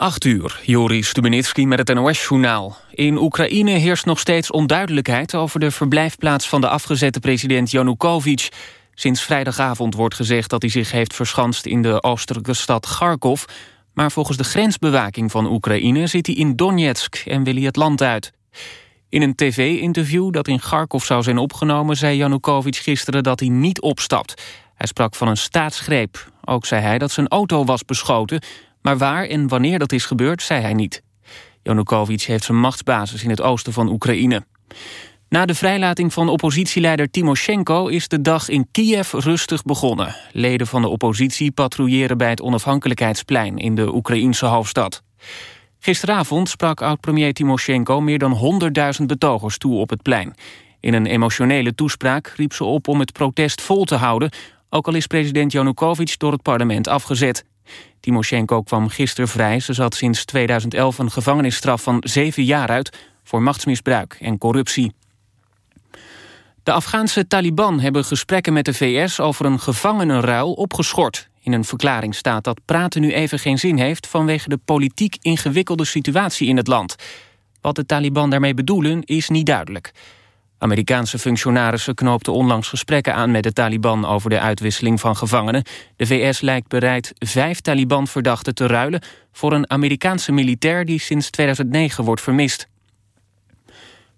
8 uur, Joris Stubenitski met het NOS-journaal. In Oekraïne heerst nog steeds onduidelijkheid... over de verblijfplaats van de afgezette president Janukovic. Sinds vrijdagavond wordt gezegd dat hij zich heeft verschanst... in de oostelijke stad Kharkov. Maar volgens de grensbewaking van Oekraïne zit hij in Donetsk... en wil hij het land uit. In een tv-interview dat in Kharkov zou zijn opgenomen... zei Janukovic gisteren dat hij niet opstapt. Hij sprak van een staatsgreep. Ook zei hij dat zijn auto was beschoten... Maar waar en wanneer dat is gebeurd, zei hij niet. Janukovic heeft zijn machtsbasis in het oosten van Oekraïne. Na de vrijlating van oppositieleider Timoshenko is de dag in Kiev rustig begonnen. Leden van de oppositie patrouilleren bij het onafhankelijkheidsplein in de Oekraïense hoofdstad. Gisteravond sprak oud-premier Timoshenko meer dan 100.000 betogers toe op het plein. In een emotionele toespraak riep ze op om het protest vol te houden... ook al is president Janukovic door het parlement afgezet. Timoshenko kwam gisteren vrij. Ze zat sinds 2011 een gevangenisstraf van zeven jaar uit... voor machtsmisbruik en corruptie. De Afghaanse Taliban hebben gesprekken met de VS over een gevangenenruil opgeschort. In een verklaring staat dat praten nu even geen zin heeft... vanwege de politiek ingewikkelde situatie in het land. Wat de Taliban daarmee bedoelen is niet duidelijk. Amerikaanse functionarissen knoopten onlangs gesprekken aan met de Taliban over de uitwisseling van gevangenen. De VS lijkt bereid vijf Taliban-verdachten te ruilen voor een Amerikaanse militair die sinds 2009 wordt vermist.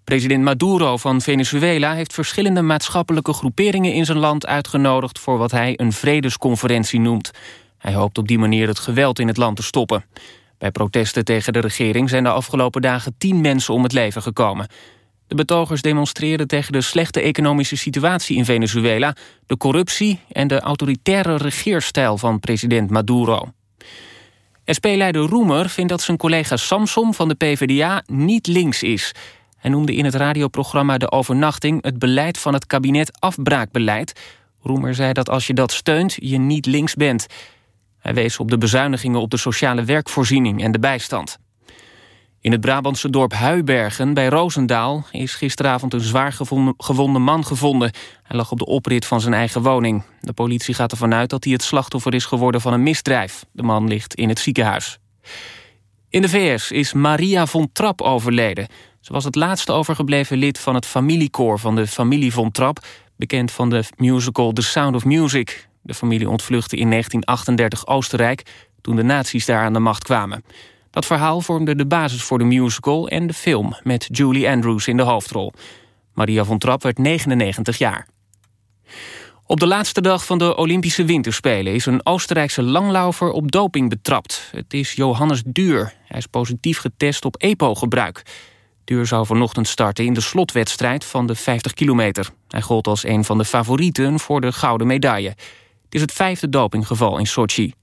President Maduro van Venezuela heeft verschillende maatschappelijke groeperingen in zijn land uitgenodigd voor wat hij een vredesconferentie noemt. Hij hoopt op die manier het geweld in het land te stoppen. Bij protesten tegen de regering zijn de afgelopen dagen tien mensen om het leven gekomen. De betogers demonstreerden tegen de slechte economische situatie in Venezuela... de corruptie en de autoritaire regeerstijl van president Maduro. SP-leider Roemer vindt dat zijn collega Samsom van de PvdA niet links is. Hij noemde in het radioprogramma De Overnachting... het beleid van het kabinet afbraakbeleid. Roemer zei dat als je dat steunt, je niet links bent. Hij wees op de bezuinigingen op de sociale werkvoorziening en de bijstand. In het Brabantse dorp Huibergen bij Roosendaal... is gisteravond een zwaar gewonde man gevonden. Hij lag op de oprit van zijn eigen woning. De politie gaat ervan uit dat hij het slachtoffer is geworden van een misdrijf. De man ligt in het ziekenhuis. In de VS is Maria von Trapp overleden. Ze was het laatste overgebleven lid van het familiekoor van de familie von Trapp... bekend van de musical The Sound of Music. De familie ontvluchtte in 1938 Oostenrijk... toen de nazi's daar aan de macht kwamen. Dat verhaal vormde de basis voor de musical en de film... met Julie Andrews in de hoofdrol. Maria von Trapp werd 99 jaar. Op de laatste dag van de Olympische Winterspelen... is een Oostenrijkse langlaufer op doping betrapt. Het is Johannes Duur. Hij is positief getest op EPO-gebruik. Duur zou vanochtend starten in de slotwedstrijd van de 50 kilometer. Hij gold als een van de favorieten voor de gouden medaille. Het is het vijfde dopinggeval in Sochi.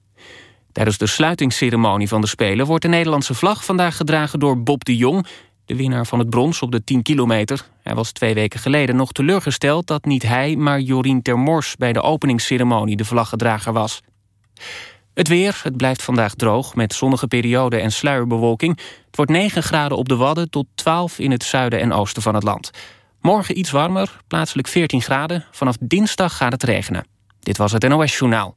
Tijdens de sluitingsceremonie van de Spelen wordt de Nederlandse vlag vandaag gedragen door Bob de Jong, de winnaar van het brons op de 10 kilometer. Hij was twee weken geleden nog teleurgesteld dat niet hij, maar Jorien Termors bij de openingsceremonie de vlaggedrager was. Het weer, het blijft vandaag droog met zonnige perioden en sluierbewolking. Het wordt 9 graden op de Wadden tot 12 in het zuiden en oosten van het land. Morgen iets warmer, plaatselijk 14 graden. Vanaf dinsdag gaat het regenen. Dit was het NOS Journaal.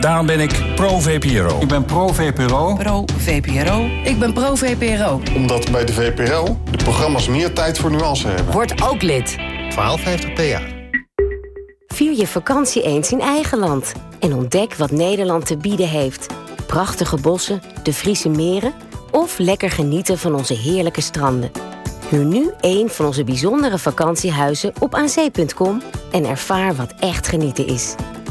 Daarom ben ik pro-VPRO. Ik ben pro-VPRO. Pro-VPRO. Ik ben pro-VPRO. Omdat bij de VPRO de programma's meer tijd voor nuance hebben. Word ook lid. 1250 PA. Vier je vakantie eens in eigen land. En ontdek wat Nederland te bieden heeft. Prachtige bossen, de Friese meren... of lekker genieten van onze heerlijke stranden. Huur nu een van onze bijzondere vakantiehuizen op aanzee.com... en ervaar wat echt genieten is.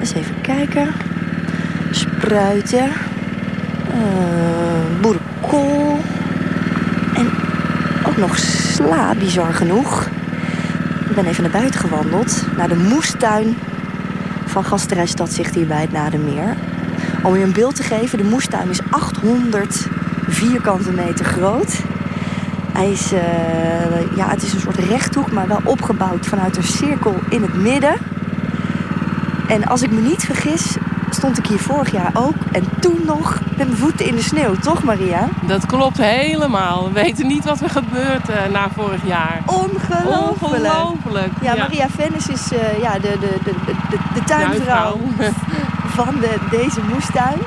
Eens even kijken. Spruiten. Uh, boerenkool. En ook nog sla, bizar genoeg. Ik ben even naar buiten gewandeld. Naar de moestuin van Gasterij Stadzicht hier bij het Nadermeer. Om je een beeld te geven, de moestuin is 800 vierkante meter groot. Hij is, uh, ja, het is een soort rechthoek, maar wel opgebouwd vanuit een cirkel in het midden. En als ik me niet vergis, stond ik hier vorig jaar ook. En toen nog met mijn voeten in de sneeuw, toch Maria? Dat klopt helemaal. We weten niet wat er gebeurt uh, na vorig jaar. Ongelooflijk. Ongelooflijk. Ja, ja. Maria Vennis is uh, ja, de, de, de, de, de tuinvrouw van de, deze moestuin.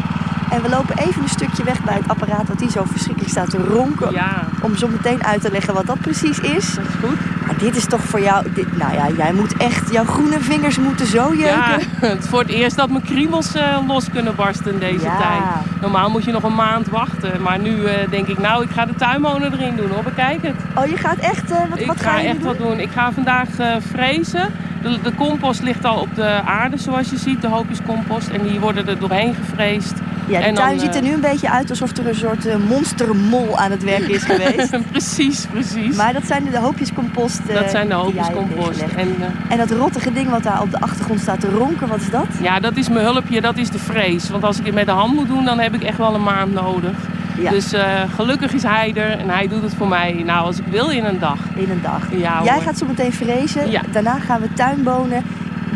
En we lopen even een stukje weg bij het apparaat wat hier zo verschrikkelijk staat te ronken. Ja. Om zo meteen uit te leggen wat dat precies is. Dat is goed. Dit is toch voor jou... Dit, nou ja, jij moet echt... Jouw groene vingers moeten zo jeuken. Ja, het is voor het eerst dat mijn kriebels uh, los kunnen barsten in deze ja. tijd. Normaal moet je nog een maand wachten. Maar nu uh, denk ik, nou, ik ga de tuinmolen erin doen hoor. Bekijk het. Oh, je gaat echt... Uh, wat, ik wat ga, ga je echt doen? wat doen. Ik ga vandaag frezen. De, de, compost ligt al op de aarde, zoals je ziet. De hoopjes compost. En die worden er doorheen gevreesd. Ja, de en tuin dan, ziet er nu een beetje uit alsof er een soort uh, monstermol aan het werk is geweest. precies, precies. Maar dat zijn de hoopjescompost. Uh, dat zijn de hoopjescompost. En, uh, en dat rottige ding wat daar op de achtergrond staat te ronken, wat is dat? Ja, dat is mijn hulpje, dat is de vrees. Want als ik het met de hand moet doen, dan heb ik echt wel een maand nodig. Ja. Dus gelukkig is hij er en hij doet het voor mij. Nou, als ik wil in een dag. In een dag. Ja, Jij hoor. gaat zo meteen vrezen. Ja. Daarna gaan we tuinbonen.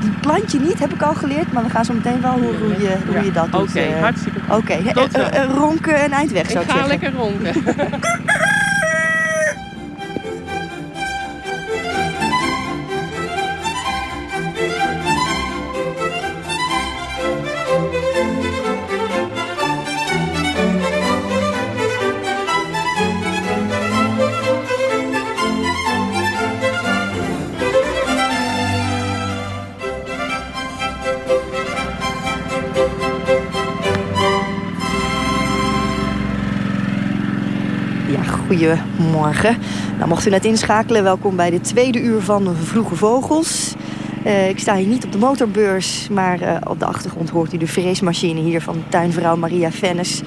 Die plant je niet, heb ik al geleerd. Maar we gaan zo meteen wel horen hoe je, hoe je dat Oké, doet. okay, uh, hartstikke goed. Oké, okay. uh, uh, ronken en eindweg zou ik ik ga zeggen. lekker ronken. Goedemorgen. Nou, mocht u net inschakelen, welkom bij de tweede uur van Vroege Vogels. Uh, ik sta hier niet op de motorbeurs, maar uh, op de achtergrond hoort u de vreesmachine hier van tuinvrouw Maria Vennis.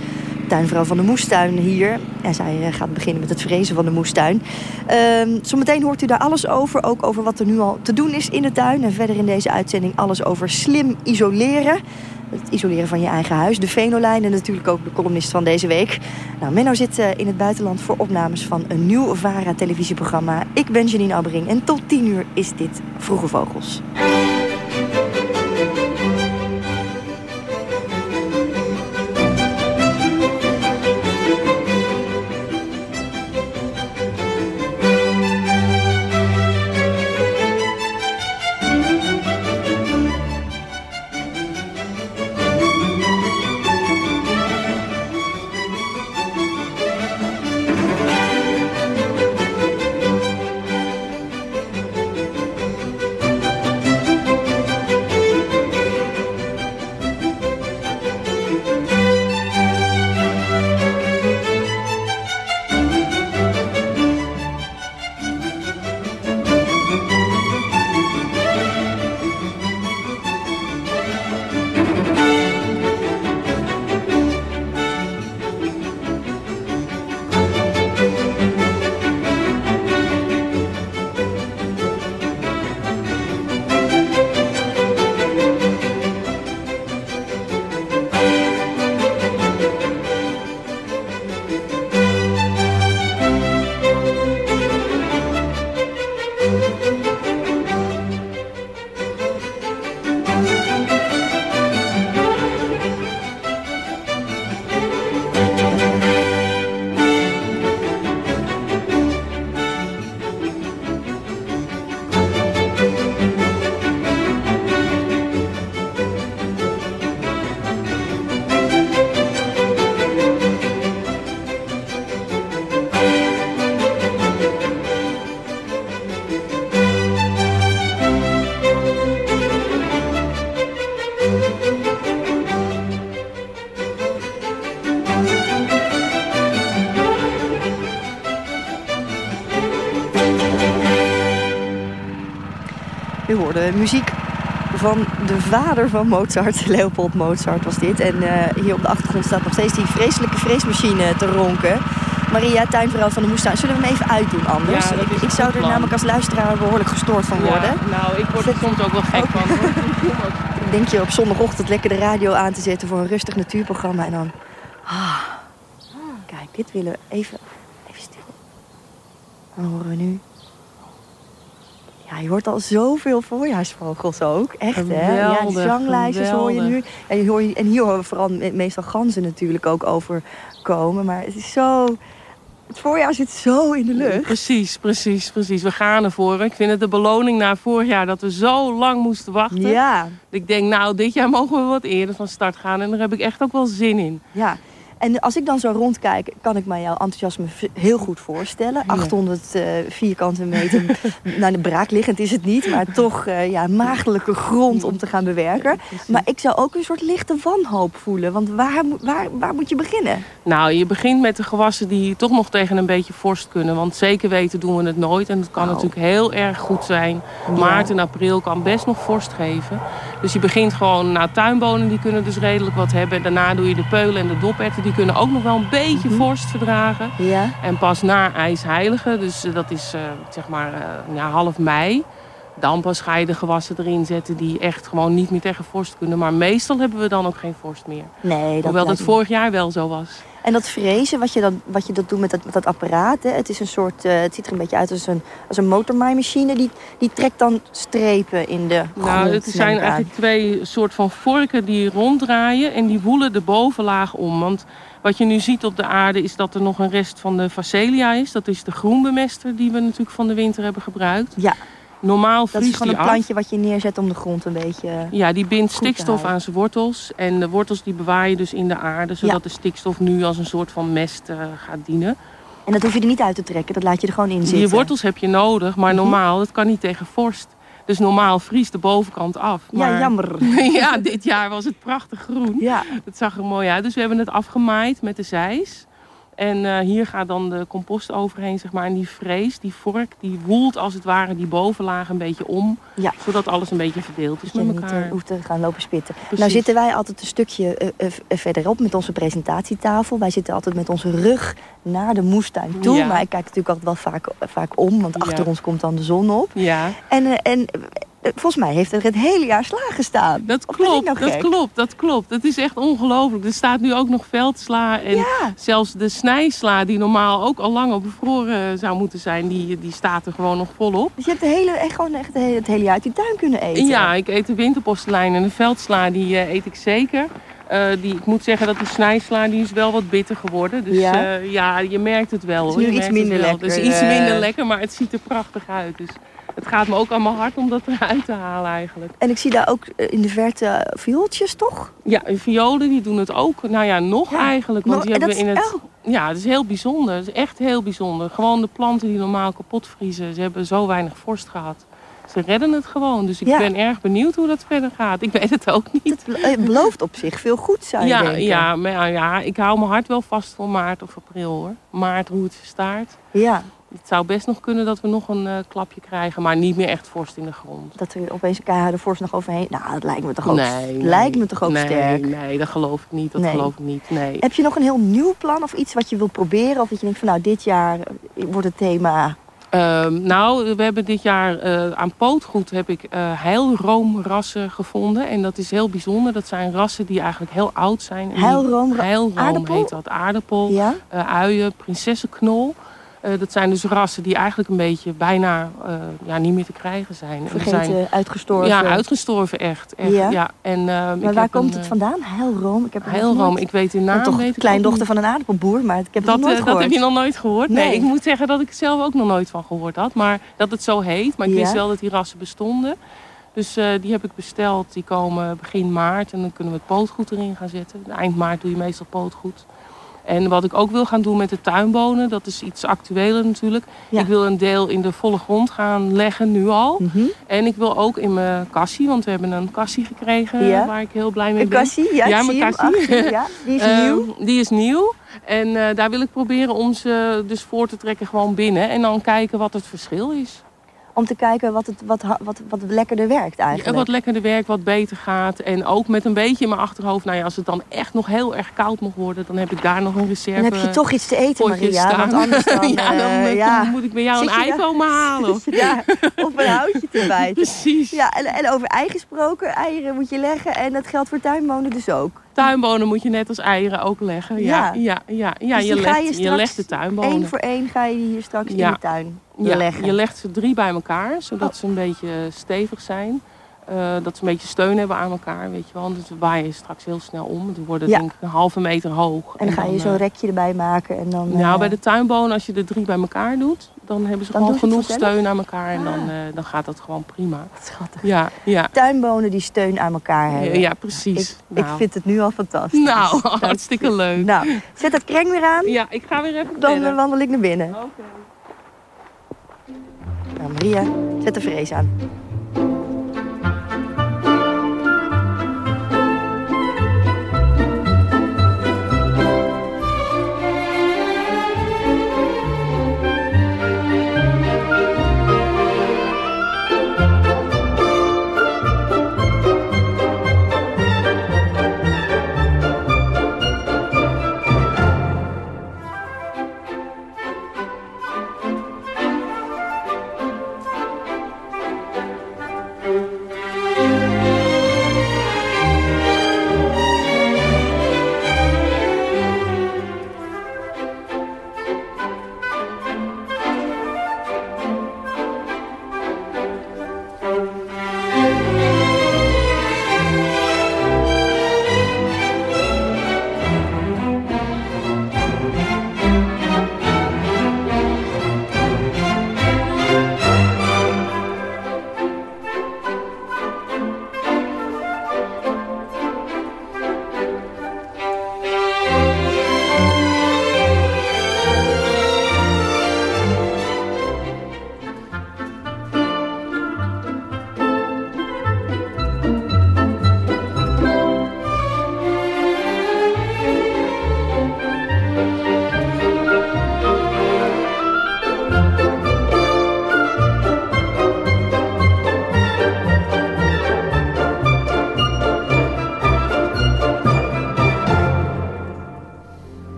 Tuinvrouw van de moestuin hier. En zij uh, gaat beginnen met het vrezen van de moestuin. Ehm, zometeen hoort u daar alles over. Ook over wat er nu al te doen is in de tuin. En verder in deze uitzending alles over slim isoleren. Het isoleren van je eigen huis. De Venolijn en natuurlijk ook de columnist van deze week. Nou, Menno zit uh, in het buitenland voor opnames van een nieuw VARA-televisieprogramma. Ik ben Janine Abbering en tot 10 uur is dit Vroege Vogels. De vader van Mozart, Leopold Mozart was dit. En uh, hier op de achtergrond staat nog steeds die vreselijke freesmachine te ronken. Maria, tuinvrouw van de moestuin. Zullen we hem even uitdoen anders? Ja, ik, ik zou er namelijk als luisteraar behoorlijk gestoord van worden. Ja, nou, ik word er soms ook wel gek van. Hoor. Denk je op zondagochtend lekker de radio aan te zetten voor een rustig natuurprogramma en dan... Ah, kijk, dit willen we even, even stil. Dan horen we nu je hoort al zoveel voorjaarsvogels ook. Echt, hè? Ja, zanglijstjes hoor je nu. En, je hoor je, en hier horen we vooral meestal ganzen natuurlijk ook overkomen. Maar het is zo... Het voorjaar zit zo in de lucht. Precies, precies, precies. We gaan ervoor. Ik vind het de beloning na vorig jaar dat we zo lang moesten wachten. Ja. Ik denk, nou, dit jaar mogen we wat eerder van start gaan. En daar heb ik echt ook wel zin in. Ja. En als ik dan zo rondkijk, kan ik mij jouw enthousiasme heel goed voorstellen. 800 uh, eh, vierkante meter, nou de braakliggend is het niet, maar toch uh, ja, maagdelijke grond om te gaan bewerken. Maar ik zou ook een soort lichte wanhoop voelen, want waar, waar, waar moet je beginnen? Nou, je begint met de gewassen die toch nog tegen een beetje vorst kunnen. Want zeker weten doen we het nooit. En het kan natuurlijk heel erg goed zijn. Maart en april kan best nog vorst geven. Dus je begint gewoon, nou tuinbonen die kunnen dus redelijk wat hebben. Daarna doe je de peulen en de doperten die kunnen ook nog wel een beetje mhm. vorst verdragen. Ja. En pas na ijsheilige, dus eh, dat is uh, zeg maar ja, half mei. Dan pas ga je de gewassen erin zetten die echt gewoon niet meer tegen vorst kunnen. Maar meestal hebben we dan ook geen vorst meer. Nee, dat Hoewel dat vorig jaar wel zo was. En dat frezen, wat je, dan, wat je dat doet met dat, met dat apparaat, hè, het, is een soort, uh, het ziet er een beetje uit als een, als een motormaaimachine. Die, die trekt dan strepen in de Nou, het zijn eigenlijk twee soort van vorken die ronddraaien en die woelen de bovenlaag om. Want wat je nu ziet op de aarde is dat er nog een rest van de Phacelia is. Dat is de groenbemester die we natuurlijk van de winter hebben gebruikt. Ja. Normaal dat is gewoon een plantje wat je neerzet om de grond een beetje Ja, die bindt stikstof aan zijn wortels. En de wortels die bewaar je dus in de aarde. Zodat de stikstof nu als een soort van mest uh, gaat dienen. En dat hoef je er niet uit te trekken. Dat laat je er gewoon in zitten. Die wortels heb je nodig. Maar mhm. normaal, dat kan niet tegen vorst. Dus normaal vriest de bovenkant af. Maar, ja, jammer. ja, dit jaar was het prachtig groen. Ja. Het zag er mooi uit. Dus we hebben het afgemaaid met de zeis. En uh, hier gaat dan de compost overheen, zeg maar. En die vrees, die vork, die woelt als het ware die bovenlaag een beetje om. Ja. Zodat alles een beetje verdeeld is dat met elkaar. niet uh, hoeft te gaan lopen spitten. Precies. Nou zitten wij altijd een stukje uh, verderop met onze presentatietafel. Wij zitten altijd met onze rug naar de moestuin toe. Ja. Maar ik kijk natuurlijk altijd wel vaak, vaak om, want achter ons komt dan de zon op. Ja. En, en volgens mij heeft er het hele jaar sla gestaan. Dat klopt, nou dat klopt, dat klopt. Het is echt ongelooflijk. Er staat nu ook nog veldsla en ja. zelfs de snijsla die normaal ook al lang op bevroren zou moeten zijn, die, die staat er gewoon nog volop. Dus je hebt de hele, echt gewoon echt het hele, jaar uit die tuin kunnen eten? Ja, ik eet de winterpostelijn en de veldsla, die uh, eet ik zeker. Uh, die, ik moet zeggen dat die snijsla die is wel wat bitter geworden. Dus ja, uh, ja je merkt het wel. Het is nu iets minder lekker. Het is iets minder lekker, maar het ziet er prachtig uit. Dus het gaat me ook mijn hart om dat eruit te halen eigenlijk. En ik zie daar ook eh, in de verte viooltjes, toch? Ja, violen die doen het ook. Nou ja, nog eigenlijk. Want die hebben in het... Ja, het is heel bijzonder. Het is echt heel bijzonder. Gewoon de planten die normaal kapot vriezen. Ze hebben zo weinig vorst gehad. Ze redden het gewoon. Dus ik ja. ben erg benieuwd hoe dat verder gaat. Ik weet het ook niet. Het belooft op zich veel goed, zou je ja, denken. Ja, maar ja, ik hou mijn hart wel vast voor maart of april hoor. Maart roert staart. Ja. Het zou best nog kunnen dat we nog een uh, klapje krijgen, maar niet meer echt vorst in de grond. Dat er opeens een keiharde vorst nog overheen... Nou, dat lijkt me toch ook, nee, nee, lijkt me toch ook nee, sterk? Nee, dat geloof ik niet. Dat nee. geloof ik niet, nee. Heb je nog een heel nieuw plan of iets wat je wil proberen? Of dat je denkt van nou, dit jaar wordt het thema... Uh, nou, we hebben dit jaar uh, aan pootgoed heb ik heilroomrassen gevonden. En dat is heel bijzonder. Dat zijn rassen die eigenlijk heel oud zijn. Heilroom, heilroom aardappel? heet dat. Aardappel, ja? uien, prinsessenknol. Uh, dat zijn dus rassen die eigenlijk een beetje bijna uh, ja, niet meer te krijgen zijn. Vergeten, zijn, uitgestorven. Ja, uitgestorven echt. echt ja? ja. En, uh, maar waar komt een, het vandaan? Heilroom? Ik heb Heilroom, ik weet de naam. toch weet kleindochter van een aardappelboer, maar ik heb dat, het nooit gehoord. Dat heb je nog nooit gehoord? Nee. nee. ik moet zeggen dat ik het zelf ook nog nooit van gehoord had. Maar dat het zo heet. Maar ik ja? wist wel dat die rassen bestonden. Dus die heb ik besteld. Die komen begin maart. En dan kunnen we het pootgoed erin gaan zetten. Eind maart doe je meestal pootgoed. En wat ik ook wil gaan doen met de tuinbonen, dat is iets actueler natuurlijk. Ja. Ik wil een deel in de volle grond gaan leggen, nu al. Mm -hmm. En ik wil ook in mijn kassie, want we hebben een kassie gekregen ja. waar ik heel blij mee een ben. Kassie? Ja, ja mijn kassie. ja, die is uh, nieuw. Die is nieuw. En uh, daar wil ik proberen om ze dus voor te trekken gewoon binnen. En dan kijken wat het verschil is. Om te kijken wat, het, wat, wat, wat lekkerder werkt eigenlijk. Ja, wat lekkerder werkt, wat beter gaat. En ook met een beetje in mijn achterhoofd, nou ja, als het dan echt nog heel erg koud mag worden, dan heb ik daar nog een reserve. Dan heb je toch iets te eten, Maria. Staan. Want anders dan, ja, dan, uh, ja. moet ik bij jou een ei komen halen. ja, of een houtje te bijten. Precies. Ja, en, en over ei gesproken, eieren moet je leggen. En dat geldt voor tuinbonen dus ook. Tuinbonen moet je net als eieren ook leggen. Ja, ja, ja. ja, dus je, legt, je, je, legt de tuinbonen. Eén voor één ga je hier straks in de tuin ja, leggen. Je legt ze drie bij elkaar, zodat oh. ze een beetje stevig zijn. Uh, dat ze een beetje steun hebben aan elkaar, weet je wel. We waaien straks heel snel om. Die worden denk ik een halve meter hoog. En dan ga je zo'n rekje erbij maken en dan... Nou, uh... bij de tuinbonen, als je de drie bij elkaar doet... dan hebben ze dan gewoon genoeg steun aan elkaar. En dan, uh, dan gaat dat gewoon prima. Schattig. Ja, ja. Tuinbonen die steun aan elkaar hebben. Ja, precies. Ik, nou. ik, vind het nu al fantastisch. Nou, hartstikke leuk. Nou, zet dat kreng weer aan. Ja, ik ga weer even Dan binnen. wandel ik naar binnen. Oké. Okay. Nou, Maria, zet de vrees aan.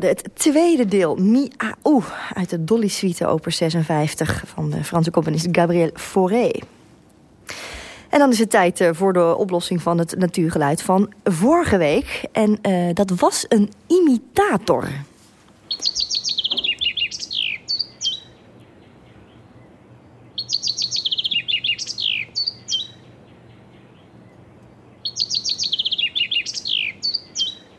Het tweede deel, Miaou, uit de Dolly Suite, opus 56... van de Franse componist Gabriel Fauré. En dan is het tijd eh, voor de oplossing van het natuurgeluid van vorige week. En uh, dat was een imitator.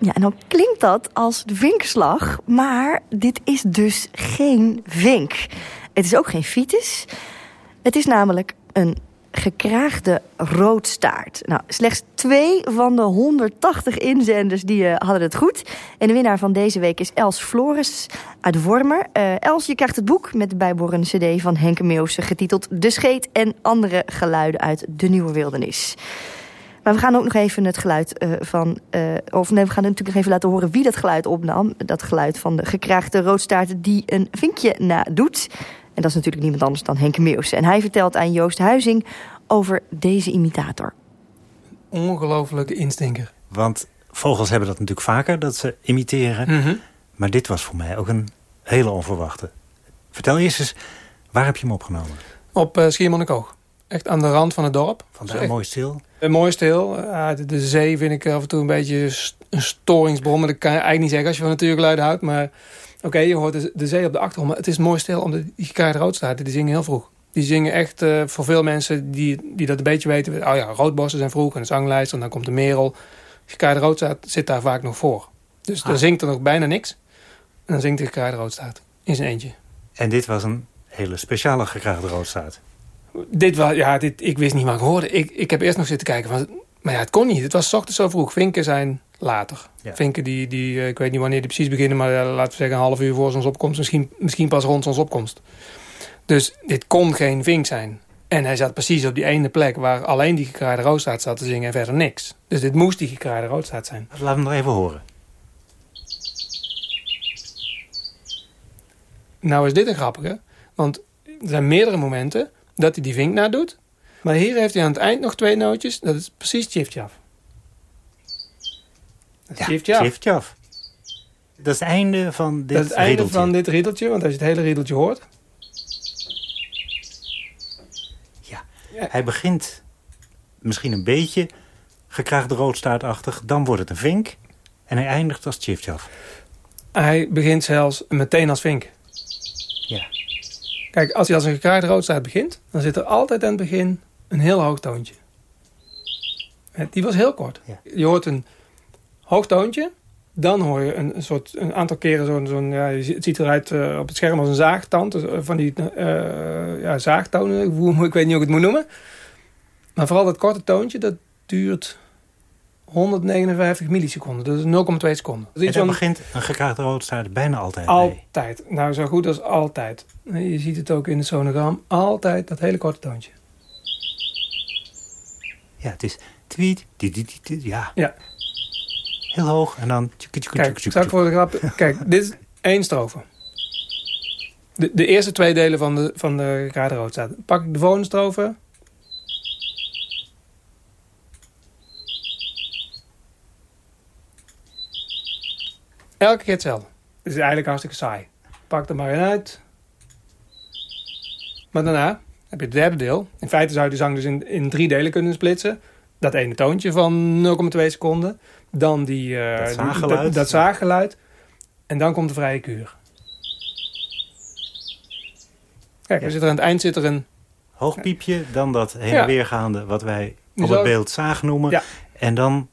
Ja, en dan klinkt dat als de vinkslag, maar dit is dus geen vink. Het is ook geen fiets. Het is namelijk een gekraagde roodstaart. Nou, slechts twee van de 180 inzenders die uh, hadden het goed. En de winnaar van deze week is Els Flores uit Wormer. Uh, Els, je krijgt het boek met de bijbehorende cd van Henke Meeuwse... getiteld De Scheet en andere geluiden uit de Nieuwe Wildernis. Maar we gaan ook nog even het geluid uh, van... Uh, of nee, we gaan natuurlijk nog even laten horen wie dat geluid opnam. Dat geluid van de gekraagde roodstaart die een vinkje nadoet. En dat is natuurlijk niemand anders dan Henk Meeuwse. En hij vertelt aan Joost Huizing over deze imitator. Ongelofelijke instinker. Want vogels hebben dat natuurlijk vaker, dat ze imiteren. Mm -hmm. Maar dit was voor mij ook een hele onverwachte. Vertel eerst eens, waar heb je hem opgenomen? Op uh, Schiermonnikoog. Echt aan de rand van het dorp. Vandaar echt... mooi stil. Een mooi stil. Uh, de zee vind ik af en toe een beetje een storingsbron. Maar dat kan je eigenlijk niet zeggen als je van natuurgeluiden houdt. Maar oké, okay, je hoort de, de, zee op de achtergrond. Maar het is mooi stil omdat die gekaaide roodstaarten, die zingen heel vroeg. Die zingen echt uh, voor veel mensen die, die dat een beetje weten. Oh ja, roodbossen zijn vroeg en de zanglijst. En dan komt de merel. Gekaaide roodstaart zit daar vaak nog voor. Dus ah. dan zingt er nog bijna niks. En dan zingt de gekaaide roodstaart in zijn eentje. En dit was een hele speciale gekraagde roodstaart. Dit was, ja, dit, ik wist niet wat ik hoorde. Ik, ik heb eerst nog zitten kijken, van, maar ja, het kon niet. Het was ochtends zo vroeg. Vinken zijn later. Ja. Vinken, die, die, eh, ik weet niet wanneer die precies beginnen... maar eh, laten we zeggen een half uur voor zonsopkomst. Misschien, misschien pas rond zonsopkomst. Dus dit kon geen vink zijn. En hij zat precies op die ene plek... waar alleen die gekraaide roodstaart zat te zingen en verder niks. Dus dit moest die gekraaide roodstaart zijn. Laten we hem nog even horen. Nou is dit een grappige. Want er zijn meerdere momenten dat hij die vink nadoet. Maar hier heeft hij aan het eind nog twee nootjes. Dat is precies tjiftjaf. Dat is Ja, tjiftjaf. tjiftjaf. Dat is het einde van dit Dat is het einde riedeltje. van dit riedeltje. Want als je het hele riedeltje hoort... Hij begint misschien een beetje gekraagde roodstaartachtig. Dan wordt het een vink. En hij eindigt als tjiftjaf. Hij begint zelfs meteen als vink. Kijk, als hij als een gekraaide roodstaart begint... dan zit er altijd aan het begin een heel hoog toontje. Die was heel kort. Je hoort een hoog toontje. Dan hoor je een, een soort, een aantal keren zo'n... zo'n ja, je ziet- het ziet eruit eh, op het scherm als een zaagtand. dus, eh, van die eh, ja, zaagtonen. Ik weet niet hoe ik het moet noemen. Maar vooral dat korte toontje, dat duurt 159 milliseconden. Dat is 0,2 seconden. Is En daar van- begint een gekraagde roodstaart bijna altijd mee. altijd. Nou, zo goed als altijd. Je ziet het ook in de sonogram. Altijd dat hele korte toontje. Ja, het is tweet, ja. Ja. Heel hoog en dan... Kijk, zal ik voor de grap... Kijk, dit is één strofe. De, de eerste twee delen van de, van de Grade Rood staat. Pak ik de volgende strofe. Elke keer hetzelfde. Het is eigenlijk hartstikke saai. Pak er maar in uit. Maar daarna heb je het derde deel. In feite zou je de zang dus in, in drie delen kunnen splitsen. Dat ene toontje van 0,2 seconden. Dan die, eh, Dat zaaggeluid. dat, dat zaaggeluid. En dan komt de vrije kuur. Kijk, er zit er aan het eind zit er een... Hoog piepje, dan dat heen Ja. en weer gaande... wat wij op het beeld zaag noemen. Ja. En dan,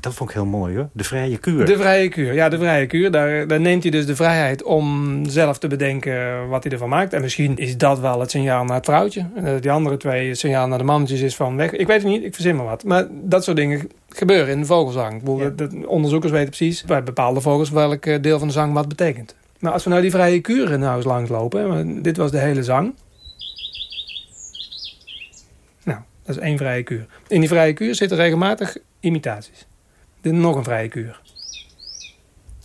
dat vond ik heel mooi hoor, de vrije kuur. De vrije kuur. Ja, de vrije kuur. Daar, daar neemt hij dus de vrijheid om zelf te bedenken wat hij ervan maakt. En misschien is dat wel het signaal naar het vrouwtje. En dat die andere twee het signaal naar de mannetjes is van weg. Ik weet het niet, ik verzin maar wat. Maar dat soort dingen gebeuren in de vogelzang. Onderzoekers weten precies bij bepaalde vogels welk eh, deel van de zang wat betekent. Maar als we nou die vrije kuren nou eens langslopen. Dit was de hele zang. Nou, dat is één vrije kuur. In die vrije kuur zitten regelmatig imitaties. Dit nog een vrije kuur.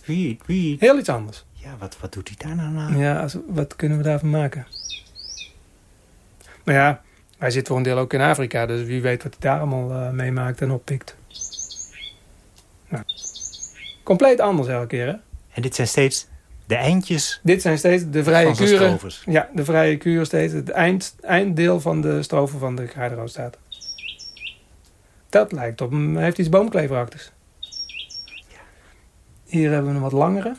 Wie, wie? Heel iets anders. Ja, wat, wat doet hij daar nou na? Ja, als, wat kunnen we daarvan maken? Maar ja, hij zit voor een deel ook in Afrika, dus wie weet wat hij daar allemaal eh, meemaakt en oppikt. Nou, compleet anders elke keer, hè? En dit zijn steeds de eindjes Dit zijn steeds de vrije kuren. Ja, de vrije kuren steeds. Het eind, einddeel van de strofe van de Gaarderoodstaat. Dat lijkt op hem. Hij heeft iets boomkleverachtigs. Hier hebben we een wat langere.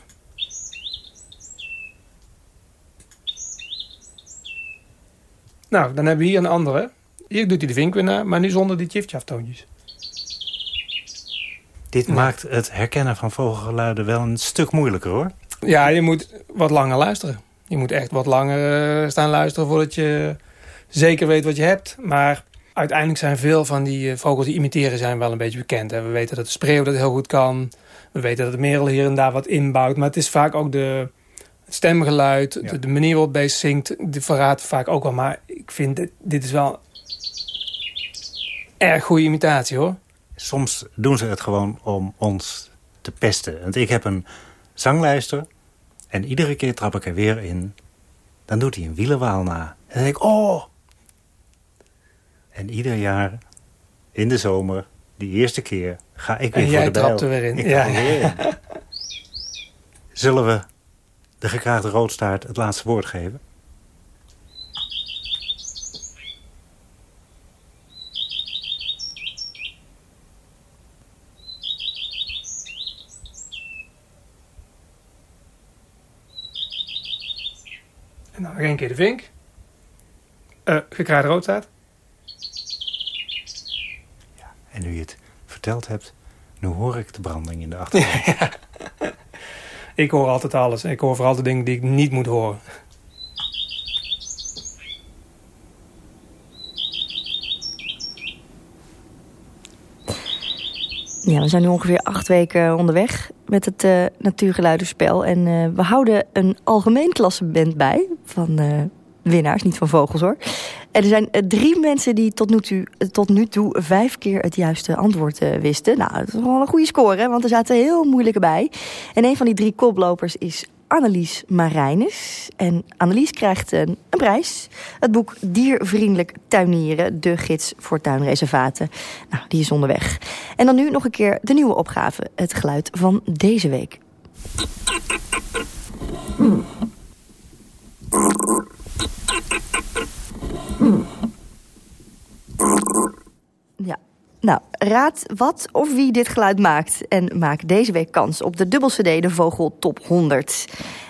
Nou, dan hebben we hier een andere. Hier doet hij de vink weer na, maar nu zonder die tjiftjaftoontjes. Dit maakt het herkennen van vogelgeluiden wel een stuk moeilijker hoor. Ja, je moet wat langer luisteren. Je moet echt wat langer eh, staan luisteren voordat je zeker weet wat je hebt. Maar uiteindelijk zijn veel van die eh, vogels die imiteren zijn wel een beetje bekend. Hè. We weten dat de spreeuw dat heel goed kan. We weten dat de merel hier en daar wat inbouwt. Maar het is vaak ook de, het stemgeluid, de, de manier waarop het beest zingt. Die verraadt vaak ook wel. Maar ik vind dit, dit is wel erg goede imitatie hoor. Soms doen ze het gewoon om ons te pesten. Want ik heb een zanglijster en iedere keer trap ik er weer in. Dan doet hij een wielenwaal na. En dan denk ik, oh! En ieder jaar in de zomer, die eerste keer, ga ik weer En voor jij de bijl. trapt er weer in. Ik Ja. trap weer in. Zullen we de gekraagde roodstaart het laatste woord geven? En dan nog één keer de vink. Eh gekraaid rood nu je het verteld hebt, nu hoor ik de branding in de achtergrond. Ik hoor altijd alles. Ik hoor vooral de dingen die ik niet moet horen. Ja, we zijn nu ongeveer acht weken onderweg met het eh, natuurgeluidenspel. En eh, we houden een algemeen klasseband bij van eh, winnaars, niet van vogels hoor. En er zijn drie mensen die tot nu, toe, tot nu toe vijf keer het juiste antwoord wisten. Nou, dat is wel een goede score, hè, want er zaten heel moeilijke bij. En een van die drie koplopers is Annelies Marijnes. En Annelies krijgt een, een, prijs. Het boek Diervriendelijk tuinieren, de gids voor tuinreservaten. Nou, die is onderweg. En dan nu nog een keer de nieuwe opgave. Het geluid van deze week. Hmm. Ja, nou, raad wat of wie dit geluid maakt. En maak deze week kans op de dubbel CD, de Vogel Top 100.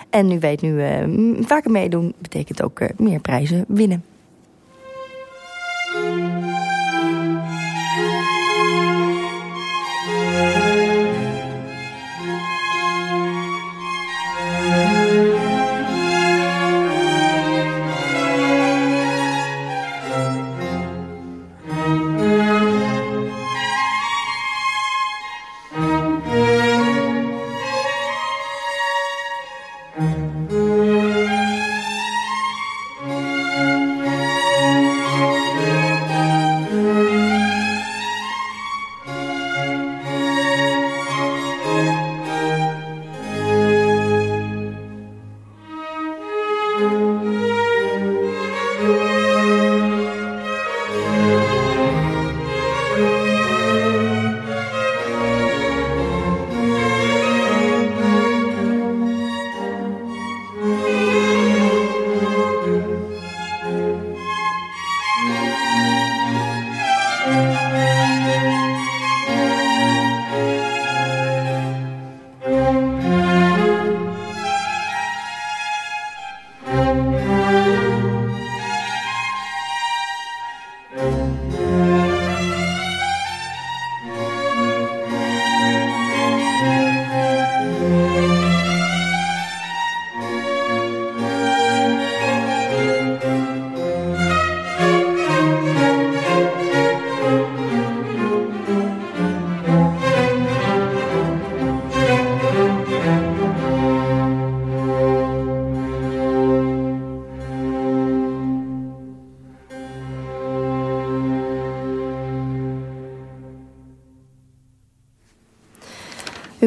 En u weet nu, uh, vaker meedoen betekent ook uh, meer prijzen winnen.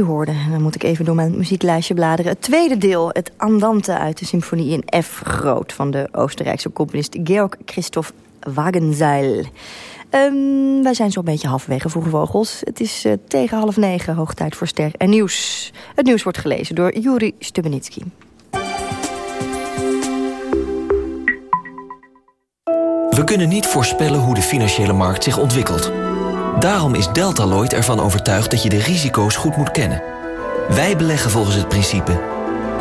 Hoorde, dan moet ik even door mijn muzieklijstje bladeren... het tweede deel, het Andante uit de symfonie in F groot... van de Oostenrijkse componist Georg Christoph Wagenzeil. Um, wij zijn zo'n beetje halverwege Vroege Vogels. Het is uh, tegen half negen, hoog tijd voor Ster en Nieuws. Het nieuws wordt gelezen door Juri Stubenitski. We kunnen niet voorspellen hoe de financiële markt zich ontwikkelt... Daarom is Deltaloid ervan overtuigd dat je de risico's goed moet kennen. Wij beleggen volgens het principe...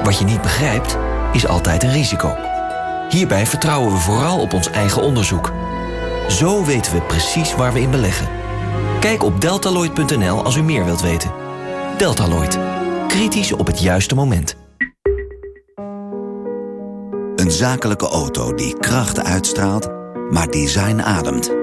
wat je niet begrijpt, is altijd een risico. Hierbij vertrouwen we vooral op ons eigen onderzoek. Zo weten we precies waar we in beleggen. Kijk op deltaloid.nl als u meer wilt weten. Deltaloid. Kritisch op het juiste moment. Een zakelijke auto die kracht uitstraalt, maar design ademt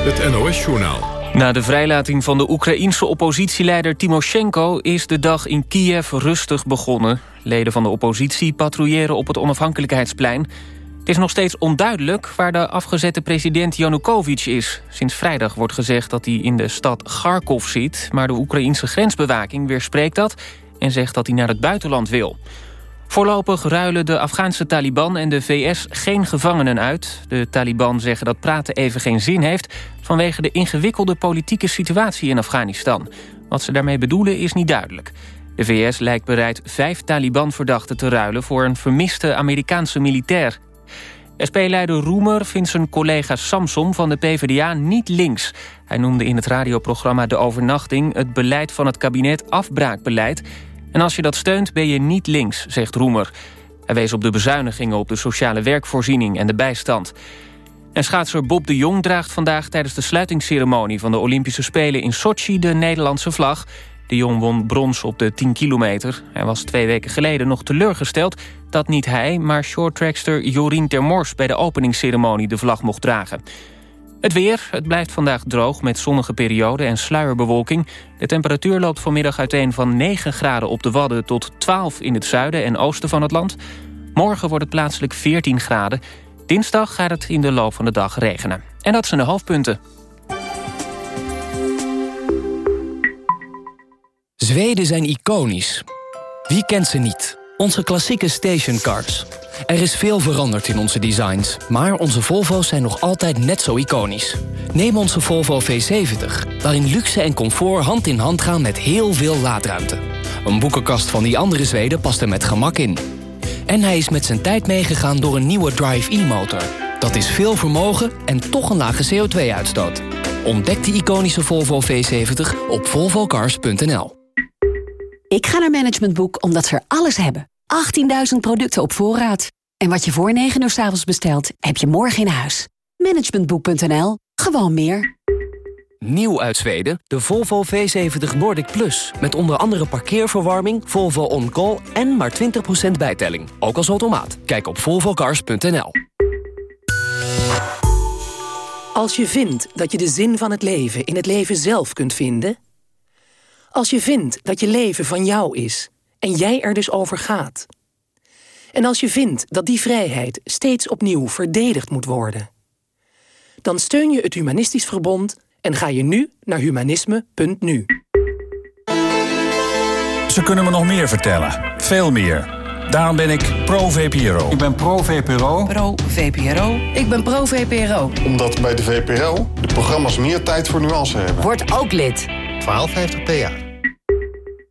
Het NOS-journaal. Na de vrijlating van de Oekraïense oppositieleider Timoshenko... is de dag in Kiev rustig begonnen. Leden van de oppositie patrouilleren op het onafhankelijkheidsplein. Het is nog steeds onduidelijk waar de afgezette president Yanukovych is. Sinds vrijdag wordt gezegd dat hij in de stad Kharkov zit... maar de Oekraïense grensbewaking weerspreekt dat... en zegt dat hij naar het buitenland wil. Voorlopig ruilen de Afghaanse Taliban en de VS geen gevangenen uit. De Taliban zeggen dat praten even geen zin heeft... vanwege de ingewikkelde politieke situatie in Afghanistan. Wat ze daarmee bedoelen is niet duidelijk. De VS lijkt bereid vijf Taliban-verdachten te ruilen... voor een vermiste Amerikaanse militair. SP-leider Roemer vindt zijn collega Samsom van de PvdA niet links. Hij noemde in het radioprogramma De Overnachting... het beleid van het kabinet afbraakbeleid. En als je dat steunt ben je niet links, zegt Roemer. Hij wees op de bezuinigingen op de sociale werkvoorziening en de bijstand. En schaatser Bob de Jong draagt vandaag tijdens de sluitingsceremonie... van de Olympische Spelen in Sochi de Nederlandse vlag... De Jong won brons op de 10 kilometer. Hij was twee weken geleden nog teleurgesteld dat niet hij... maar shorttrackster Jorien Termors bij de openingsceremonie de vlag mocht dragen. Het weer, het blijft vandaag droog met zonnige perioden en sluierbewolking. De temperatuur loopt vanmiddag uiteen van 9 graden op de Wadden... tot 12 in het zuiden en oosten van het land. Morgen wordt het plaatselijk 14 graden. Dinsdag gaat het in de loop van de dag regenen. En dat zijn de hoofdpunten. Zweden zijn iconisch. Wie kent ze niet? Onze klassieke stationcars. Er is veel veranderd in onze designs, maar onze Volvo's zijn nog altijd net zo iconisch. Neem onze Volvo V70, waarin luxe en comfort hand in hand gaan met heel veel laadruimte. Een boekenkast van die andere Zweden past er met gemak in. En hij is met zijn tijd meegegaan door een nieuwe Drive-E-motor. Dat is veel vermogen en toch een lage CO2-uitstoot. Ontdek die iconische Volvo V70 op volvocars.nl. Ik ga naar Management Boek omdat ze er alles hebben. 18.000 producten op voorraad. En wat je voor 9 uur s avonds bestelt, heb je morgen in huis. Managementboek.nl. Gewoon meer. Nieuw uit Zweden, de Volvo V70 Nordic Plus. Met onder andere parkeerverwarming, Volvo On Call en maar 20% bijtelling. Ook als automaat. Kijk op volvocars.nl. Als je vindt dat je de zin van het leven in het leven zelf kunt vinden... Als je vindt dat je leven van jou is en jij er dus over gaat. En als je vindt dat die vrijheid steeds opnieuw verdedigd moet worden. Dan steun je het Humanistisch Verbond en ga je nu naar humanisme.nu. Ze kunnen me nog meer vertellen. Veel meer. Daarom ben ik pro-VPRO. Ik ben pro-VPRO. Pro-VPRO. Ik ben pro-VPRO. Omdat bij de VPRO de programma's meer tijd voor nuance hebben. Word ook lid. 1250 PA.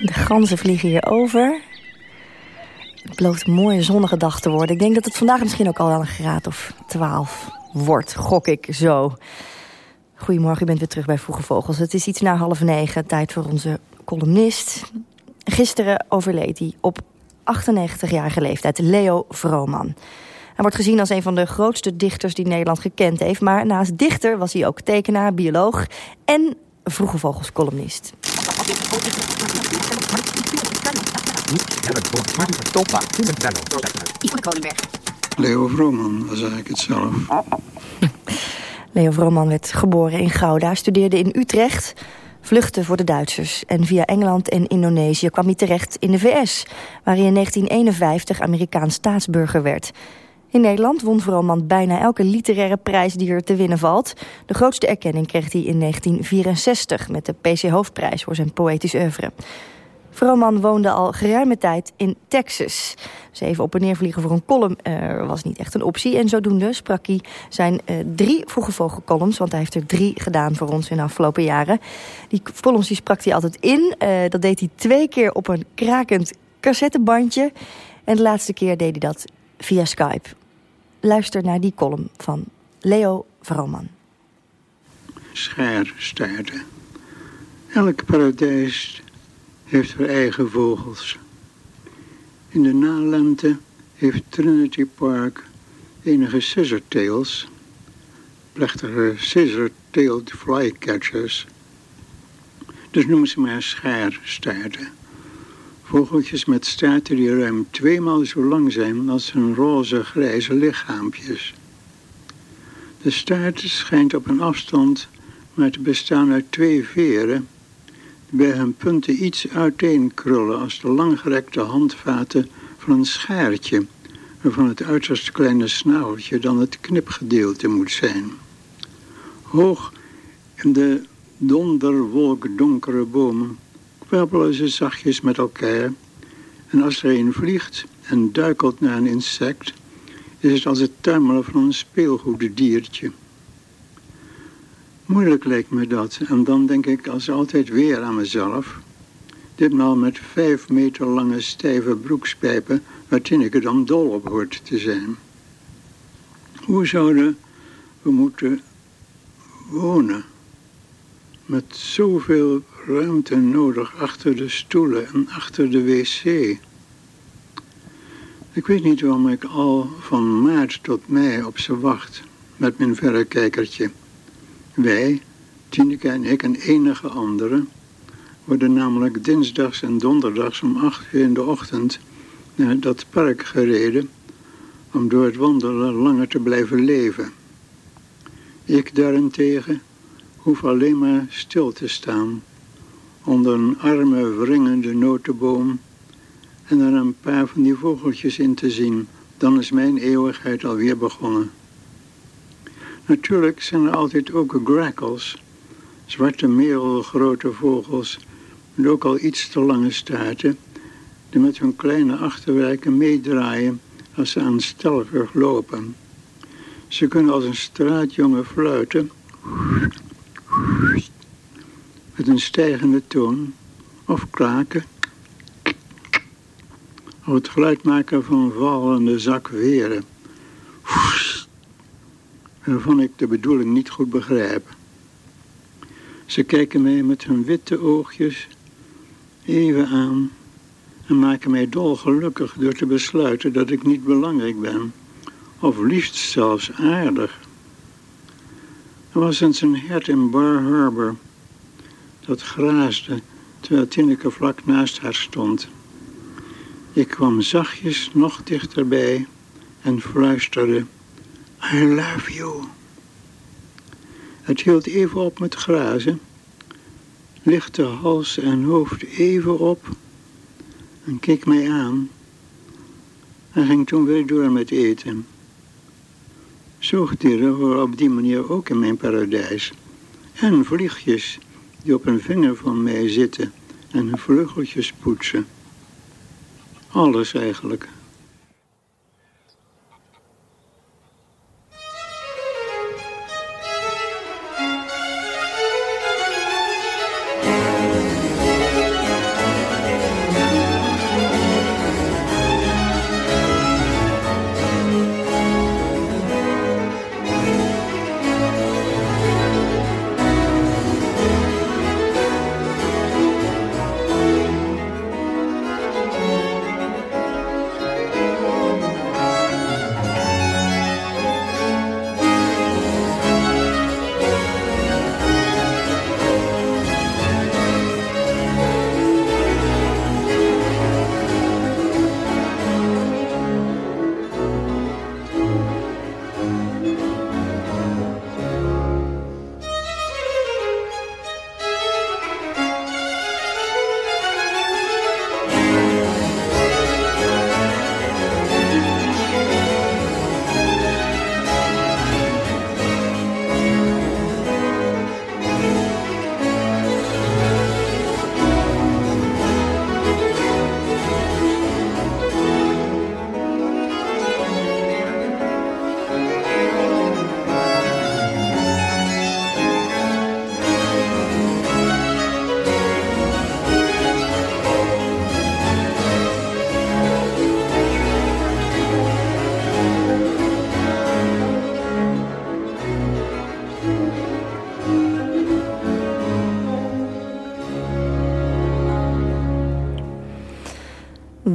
De ganzen vliegen hier over. Het belooft een mooie zonnige dag te worden. Ik denk dat het vandaag misschien ook al wel een graad of 12 wordt. Gok ik zo. Goedemorgen, u bent weer terug bij Vroege Vogels. Het is iets na half negen, tijd voor onze columnist. Gisteren overleed hij op 98-jarige leeftijd, Leo Vrooman. Hij wordt gezien als een van de grootste dichters die Nederland gekend heeft. Maar naast dichter was hij ook tekenaar, bioloog en Vroege Vogels columnist. Leo Vrooman was eigenlijk. Leo Vrooman werd geboren in Gouda, studeerde in Utrecht... vluchtte voor de Duitsers en via Engeland en Indonesië kwam hij terecht in de VS... waar hij in 1951 Amerikaans staatsburger werd... In Nederland won Vrooman bijna elke literaire prijs die er te winnen valt. De grootste erkenning kreeg hij in 1964 met de PC Hoofdprijs voor zijn poëtisch oeuvre. Vrooman woonde al geruime tijd in Texas. Dus even op en neer vliegen voor een column uh, was niet echt een optie. En zodoende sprak hij zijn uh, drie vroege vogelcolumns... want hij heeft er drie gedaan voor ons in de afgelopen jaren. Die columns die sprak hij altijd in. Uh, dat deed hij twee keer op een krakend cassettebandje. En de laatste keer deed hij dat via Skype. Luister naar die column van Leo Vrooman. Schaarstaarten. Elk paradijs heeft haar eigen vogels. In de nalente heeft Trinity Park enige scissortails, plechtige scissor-tailed flycatchers. Dus noemen ze maar schaarstaarten. Vogeltjes met staarten die ruim tweemaal zo lang zijn als hun roze grijze lichaampjes. De staart schijnt op een afstand maar te bestaan uit twee veren bij hun punten iets uiteenkrullen als de langgerekte handvaten van een schaartje waarvan het uiterst kleine snaveltje dan het knipgedeelte moet zijn. Hoog in de donderwolk donkere bomen kwabbelen ze zachtjes met elkaar en als er een vliegt en duikelt naar een insect, is het als het tuimelen van een speelgoeddiertje. Moeilijk lijkt me dat en dan denk ik als altijd weer aan mezelf. Ditmaal met vijf meter lange stijve broekspijpen ik er dan dol op hoort te zijn. Hoe zouden we moeten wonen met zoveel ruimte nodig achter de stoelen en achter de wc? Ik weet niet waarom ik al van maart tot mei op ze wacht met mijn verrekijkertje. Wij, Tineke en ik en enige anderen, worden namelijk dinsdags en donderdags om acht uur in de ochtend naar dat park gereden om door het wandelen langer te blijven leven. Ik daarentegen hoef alleen maar stil te staan onder een arme, wringende notenboom en er een paar van die vogeltjes in te zien. Dan is mijn eeuwigheid alweer begonnen. Natuurlijk zijn er altijd ook grackles, zwarte merelgrote vogels met ook al iets te lange staarten, die met hun kleine achterwerken meedraaien als ze aanstelvig lopen. Ze kunnen als een straatjongen fluiten met een stijgende toon of kraken of het geluid maken van vallende zak veren waarvan ik de bedoeling niet goed begrijp. Ze kijken mij met hun witte oogjes even aan en maken mij dolgelukkig door te besluiten dat ik niet belangrijk ben, of liefst zelfs aardig. Er was eens een hert in Bar Harbor dat graasde terwijl Tineke vlak naast haar stond. Ik kwam zachtjes nog dichterbij en fluisterde, I love you. Het hield even op met grazen, lichtte hals en hoofd even op en keek mij aan en ging toen weer door met eten. Zoogdieren horen op die manier ook in mijn paradijs. En vliegjes die op een vinger van mij zitten en hun vleugeltjes poetsen. Alles eigenlijk.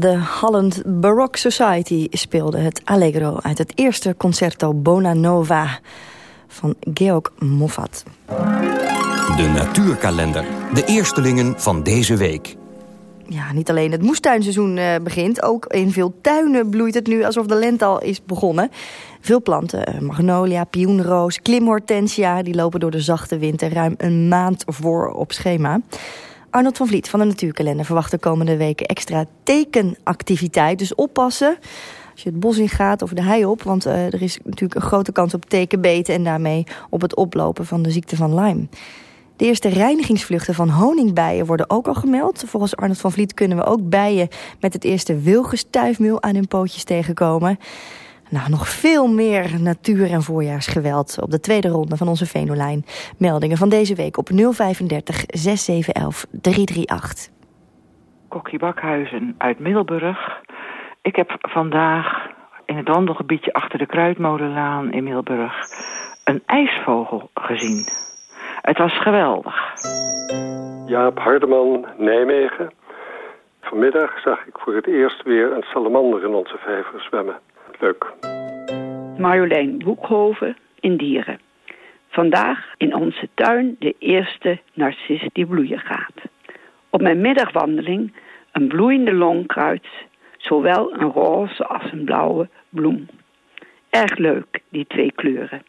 De Holland Baroque Society speelde het Allegro... uit het eerste concerto Bona Nova van Georg Moffat. De natuurkalender. De eerstelingen van deze week. Ja, niet alleen het moestuinseizoen uh, begint. Ook in veel tuinen bloeit het nu alsof de lente al is begonnen. Veel planten, uh, magnolia, pioenroos, klimhortensia... die lopen door de zachte winter ruim een maand voor op schema. Arnold van Vliet van de Natuurkalender verwacht de komende weken extra tekenactiviteit. Dus oppassen. Als je het bos in gaat of de hei op. Want er is natuurlijk een grote kans op tekenbeten... en daarmee op het oplopen van de ziekte van Lyme. De eerste reinigingsvluchten van honingbijen worden ook al gemeld. Volgens Arnold van Vliet kunnen we ook bijen met het eerste wilgestuifmeel aan hun pootjes tegenkomen. Nou, nog veel meer natuur- en voorjaarsgeweld op de tweede ronde van onze Venolijn. Meldingen van deze week op 035 6711 338. Kokkie Bakhuizen uit Middelburg. Ik heb vandaag in het wandelgebiedje achter de Kruidmolenlaan in Middelburg een ijsvogel gezien. Het was geweldig. Jaap Hardeman, Nijmegen. Vanmiddag zag ik voor het eerst weer een salamander in onze vijver zwemmen. Leuk. Marjolein Boekhoven in Dieren. Vandaag in onze tuin de eerste narcis die bloeien gaat. Op mijn middagwandeling een bloeiende longkruid, zowel een roze als een blauwe bloem. Erg leuk, die twee kleuren.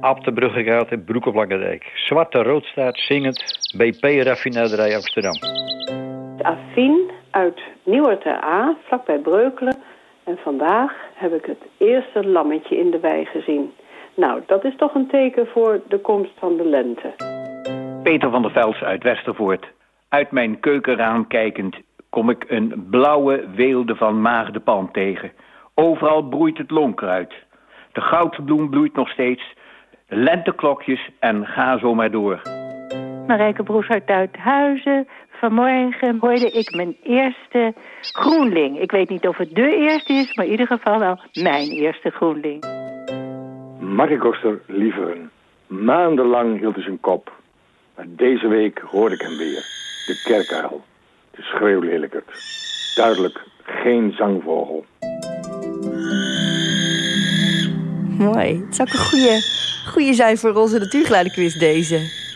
Ab de Bruggegaat in Broek op Langendijk. Zwarte roodstaat zingend BP-raffinaderij Amsterdam. Afien uit Nieuwer A, vlakbij Breukelen. En vandaag heb ik het eerste lammetje in de wei gezien. Nou, dat is toch een teken voor de komst van de lente. Peter van der Vels uit Westervoort. Uit mijn keukenraam kijkend kom ik een blauwe weelde van maagdenpalm tegen. Overal broeit het lonkruid. De goudbloem bloeit nog steeds lenteklokjes en ga zo maar door. Marijke Broes uit Duithuizen. Vanmorgen hoorde ik mijn eerste groenling. Ik weet niet of het de eerste is, maar in ieder geval wel mijn eerste groenling. Mark Koster Lieveren. Maandenlang hield hij zijn kop. Maar deze week hoorde ik hem weer. De kerkuil. De schreeuwlelijkert. Duidelijk geen zangvogel. Mooi. Het zou ook een goede, goede zijn voor onze natuurgeluidenquiz deze.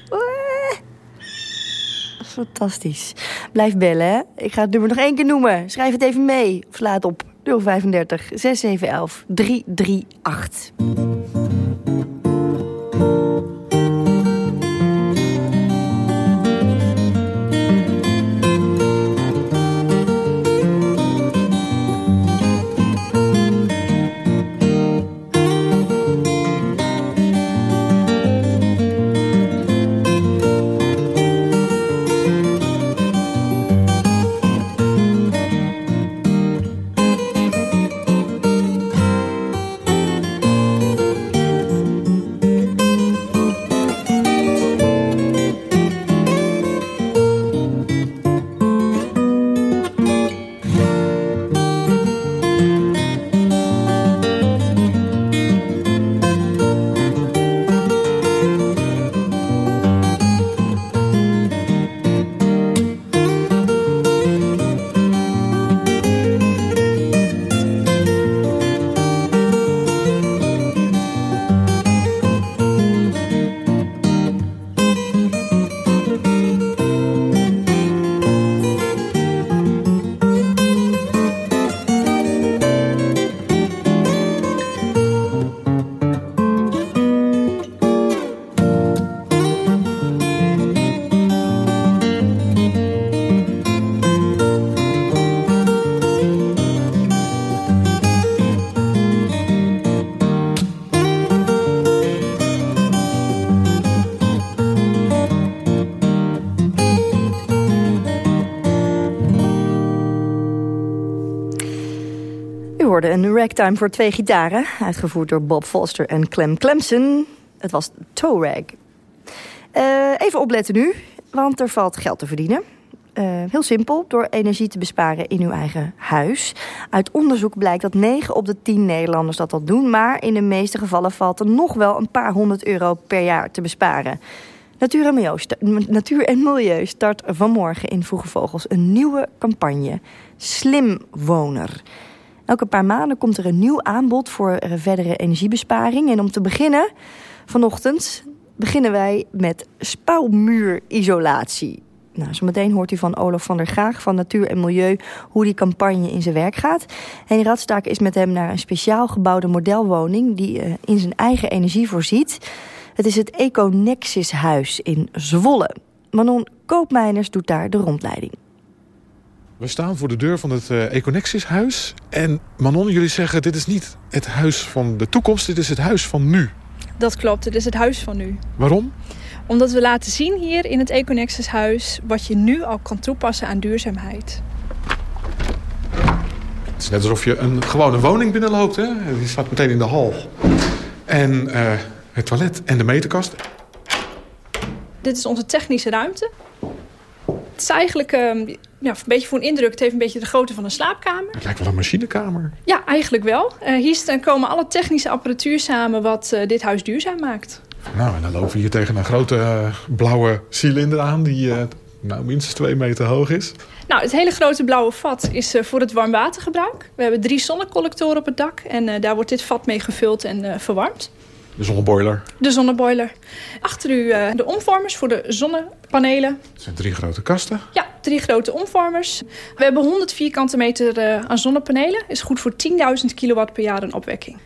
Fantastisch. Blijf bellen, hè? Ik ga het nummer nog één keer noemen. Schrijf het even mee. Of slaat op 035 6711 338. Ragtime voor twee gitaren. Uitgevoerd door Bob Foster en Clem Clemson. Het was toe rag. Uh, even opletten nu, want er valt geld te verdienen. Uh, heel simpel, door energie te besparen in uw eigen huis. Uit onderzoek blijkt dat 9 op de 10 Nederlanders dat al doen... maar in de meeste gevallen valt er nog wel een paar honderd euro per jaar te besparen. Natuur en, Milieu, Natuur en Milieu start vanmorgen in Vroege Vogels een nieuwe campagne. Slim Woner. Elke paar maanden komt er een nieuw aanbod voor verdere energiebesparing. En om te beginnen, vanochtend beginnen wij met spouwmuurisolatie. Nou, zometeen hoort u van Olaf van der Graag van Natuur en Milieu... hoe die campagne in zijn werk gaat. Henny Radstaak is met hem naar een speciaal gebouwde modelwoning... die uh, in zijn eigen energie voorziet. Het is het Econexis Huis in Zwolle. Manon Koopmeiners doet daar de rondleiding. We staan voor de deur van het uh, Econexis-huis. En Manon, jullie zeggen dit is niet het huis van de toekomst, dit is het huis van nu. Dat klopt, het is het huis van nu. Waarom? Omdat we laten zien hier in het Econexis-huis... wat je nu al kan toepassen aan duurzaamheid. Het is net alsof je een gewone woning binnenloopt. Hè? Je staat meteen in de hal. En uh, het toilet en de meterkast. Dit is onze technische ruimte. Het is eigenlijk uh, ja, een beetje voor een indruk. Het heeft een beetje de grootte van een slaapkamer. Het lijkt wel een machinekamer. Ja, eigenlijk wel. Uh, hier komen alle technische apparatuur samen wat uh, dit huis duurzaam maakt. Nou, en dan lopen we hier tegen een grote uh, blauwe cilinder aan... die nou, minstens twee meter hoog is. Nou, het hele grote blauwe vat is voor het warmwatergebruik. We hebben drie zonnecollectoren op het dak. En daar wordt dit vat mee gevuld en verwarmd. De zonneboiler. De zonneboiler. Achter u uh, de omvormers voor de zonnepanelen. Het zijn drie grote kasten. Ja, drie grote omvormers. We hebben 100 vierkante meter uh, aan zonnepanelen. Is goed voor 10.000 kilowatt per jaar een opwekking.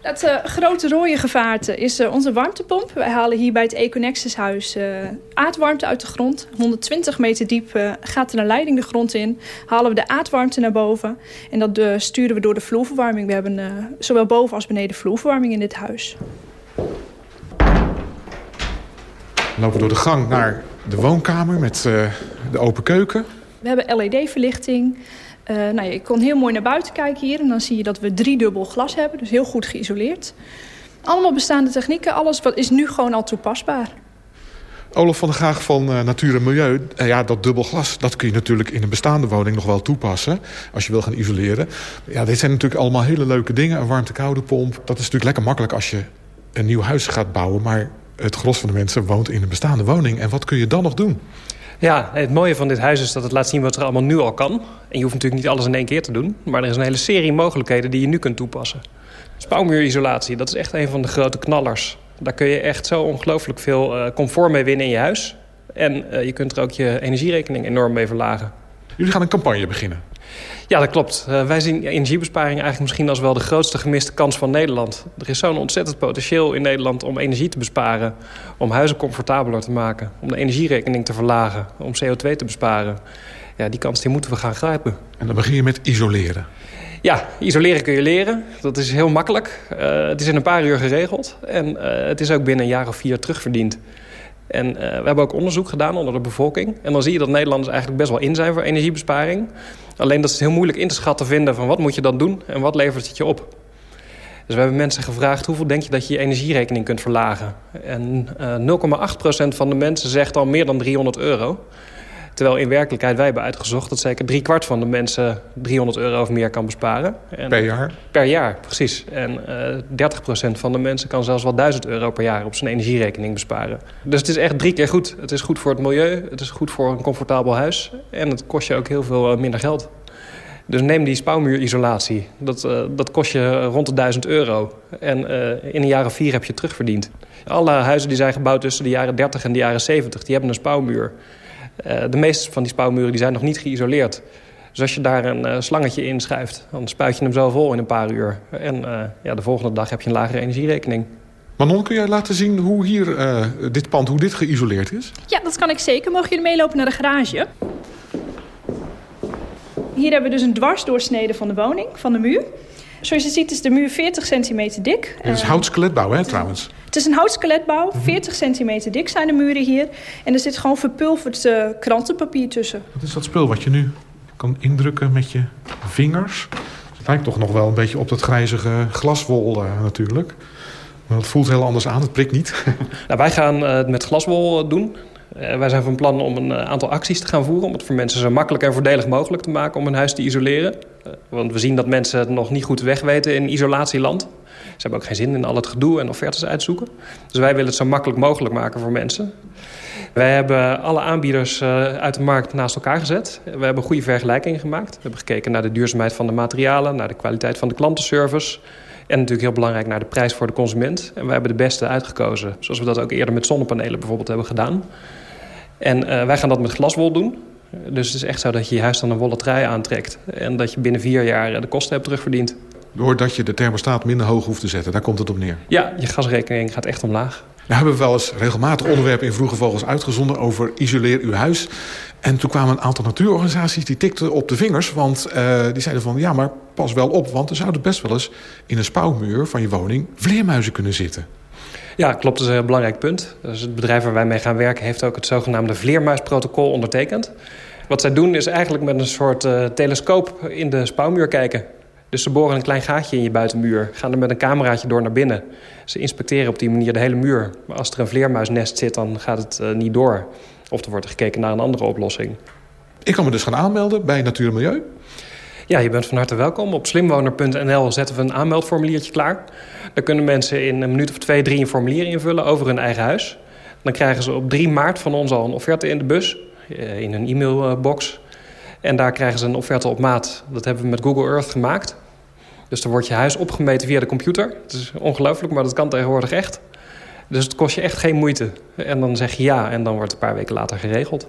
Dat uh, grote rode gevaarte is uh, onze warmtepomp. Wij halen hier bij het Econexus huis uh, aardwarmte uit de grond. 120 meter diep gaat er een leiding de grond in. Halen we de aardwarmte naar boven. En dat sturen we door de vloerverwarming. We hebben zowel boven als beneden vloerverwarming in dit huis. We lopen door de gang naar de woonkamer met de open keuken. We hebben LED-verlichting. Uh, nou ja, je kon heel mooi naar buiten kijken hier. En dan zie je dat we driedubbel glas hebben. Dus heel goed geïsoleerd. Allemaal bestaande technieken. Alles wat is nu gewoon al toepasbaar. Olaf van der Graag van uh, Natuur en Milieu. Uh, ja, dat dubbel glas, dat kun je natuurlijk in een bestaande woning nog wel toepassen. Als je wil gaan isoleren. Ja, dit zijn natuurlijk allemaal hele leuke dingen. Een warmte-koude pomp. Dat is natuurlijk lekker makkelijk als je een nieuw huis gaat bouwen. Maar het gros van de mensen woont in een bestaande woning. En wat kun je dan nog doen? Ja, het mooie van dit huis is dat het laat zien wat er allemaal nu al kan. En je hoeft natuurlijk niet alles in één keer te doen. Maar er is een hele serie mogelijkheden die je nu kunt toepassen. Spouwmuurisolatie, dat is echt een van de grote knallers. Daar kun je echt zo ongelooflijk veel uh, comfort mee winnen in je huis. En uh, je kunt er ook je energierekening enorm mee verlagen. Jullie gaan een campagne beginnen. Ja, dat klopt. Uh, wij zien energiebesparing eigenlijk misschien als wel de grootste gemiste kans van Nederland. Er is zo'n ontzettend potentieel in Nederland om energie te besparen. Om huizen comfortabeler te maken. Om de energierekening te verlagen. Om CO2 te besparen. Ja, die kans die moeten we gaan grijpen. En dan begin je met isoleren. Ja, isoleren kun je leren. Dat is heel makkelijk. Uh, het is in een paar uur geregeld. En uh, het is ook binnen een jaar of vier terugverdiend. En uh, we hebben ook onderzoek gedaan onder de bevolking. En dan zie je dat Nederlanders eigenlijk best wel in zijn voor energiebesparing. Alleen dat is heel moeilijk in te schatten vinden van wat moet je dan doen en wat levert het je op. Dus we hebben mensen gevraagd hoeveel denk je dat je je energierekening kunt verlagen. En uh, 0,8% van de mensen zegt al meer dan 300 euro. Terwijl in werkelijkheid wij hebben uitgezocht dat zeker drie kwart van de mensen 300 euro of meer kan besparen. En per jaar? Per jaar, precies. En uh, 30% van de mensen kan zelfs wel 1000 euro per jaar op zijn energierekening besparen. Dus het is echt drie keer goed. Het is goed voor het milieu, het is goed voor een comfortabel huis en het kost je ook heel veel minder geld. Dus neem die spouwmuurisolatie. Dat, uh, dat kost je rond de 1000 euro. En uh, in een jaar of vier heb je terugverdiend. Alle huizen die zijn gebouwd tussen de jaren 30 en de jaren 70... die hebben een spouwmuur. Uh, de meeste van die spouwmuren die zijn nog niet geïsoleerd. Dus als je daar een uh, slangetje in schuift... dan spuit je hem zo vol in een paar uur. En uh, ja, de volgende dag heb je een lagere energierekening. Manon, kun jij laten zien hoe hier dit pand hoe dit geïsoleerd is? Ja, dat kan ik zeker. Mogen jullie meelopen naar de garage? Hier hebben we dus een dwarsdoorsnede van de woning, van de muur. Zoals je ziet is de muur 40 centimeter dik. Het is houtskeletbouw, hè, trouwens? Het is een houtskeletbouw. 40 centimeter dik zijn de muren hier. En er zit gewoon verpulverd uh, krantenpapier tussen. Wat is dat spul wat je nu kan indrukken met je vingers? Het lijkt toch nog wel een beetje op dat grijzige glaswol uh, natuurlijk. Maar het voelt heel anders aan, het prikt niet. nou, wij gaan uh, het met glaswol doen. Uh, wij zijn van plan om een aantal acties te gaan voeren... om het voor mensen zo makkelijk en voordelig mogelijk te maken om een huis te isoleren. Uh, want we zien dat mensen het nog niet goed wegweten in isolatieland. Ze hebben ook geen zin in al het gedoe en offertes uitzoeken. Dus wij willen het zo makkelijk mogelijk maken voor mensen. Wij hebben alle aanbieders uh, uit de markt naast elkaar gezet. We hebben goede vergelijkingen gemaakt. We hebben gekeken naar de duurzaamheid van de materialen... naar de kwaliteit van de klantenservice... En natuurlijk heel belangrijk naar de prijs voor de consument. En wij hebben de beste uitgekozen. Zoals we dat ook eerder met zonnepanelen bijvoorbeeld hebben gedaan. En uh, wij gaan dat met glaswol doen. Dus het is echt zo dat je je huis dan een wollen aantrekt. En dat je binnen vier jaar de kosten hebt terugverdiend. Doordat je de thermostaat minder hoog hoeft te zetten, daar komt het op neer? Ja, je gasrekening gaat echt omlaag. Nou hebben we wel eens regelmatig onderwerpen in Vroege Vogels uitgezonden... over isoleer uw huis. En toen kwamen een aantal natuurorganisaties die tikten op de vingers. Want uh, die zeiden van, ja, maar pas wel op. Want er zouden best wel eens in een spouwmuur van je woning... vleermuizen kunnen zitten. Ja, klopt. Dat is een belangrijk punt. Dus het bedrijf waar wij mee gaan werken... heeft ook het zogenaamde vleermuisprotocol ondertekend. Wat zij doen is eigenlijk met een soort uh, telescoop in de spouwmuur kijken. Dus ze boren een klein gaatje in je buitenmuur. Gaan er met een cameraatje door naar binnen. Ze inspecteren op die manier de hele muur. Maar als er een vleermuisnest zit, dan gaat het uh, niet door. Of er wordt gekeken naar een andere oplossing. Ik kan me dus gaan aanmelden bij Natuur en Milieu. Ja, je bent van harte welkom. Op slimwoner.nl zetten we een aanmeldformuliertje klaar. Daar kunnen mensen in een minuut of twee, drie een formulier invullen over hun eigen huis. Dan krijgen ze op 3 maart van ons al een offerte in de bus. Eh, in een e-mailbox. En daar krijgen ze een offerte op maat. Dat hebben we met Google Earth gemaakt. Dus dan wordt je huis opgemeten via de computer. Het is ongelooflijk, maar dat kan tegenwoordig echt. Dus het kost je echt geen moeite. En dan zeg je ja en dan wordt het een paar weken later geregeld.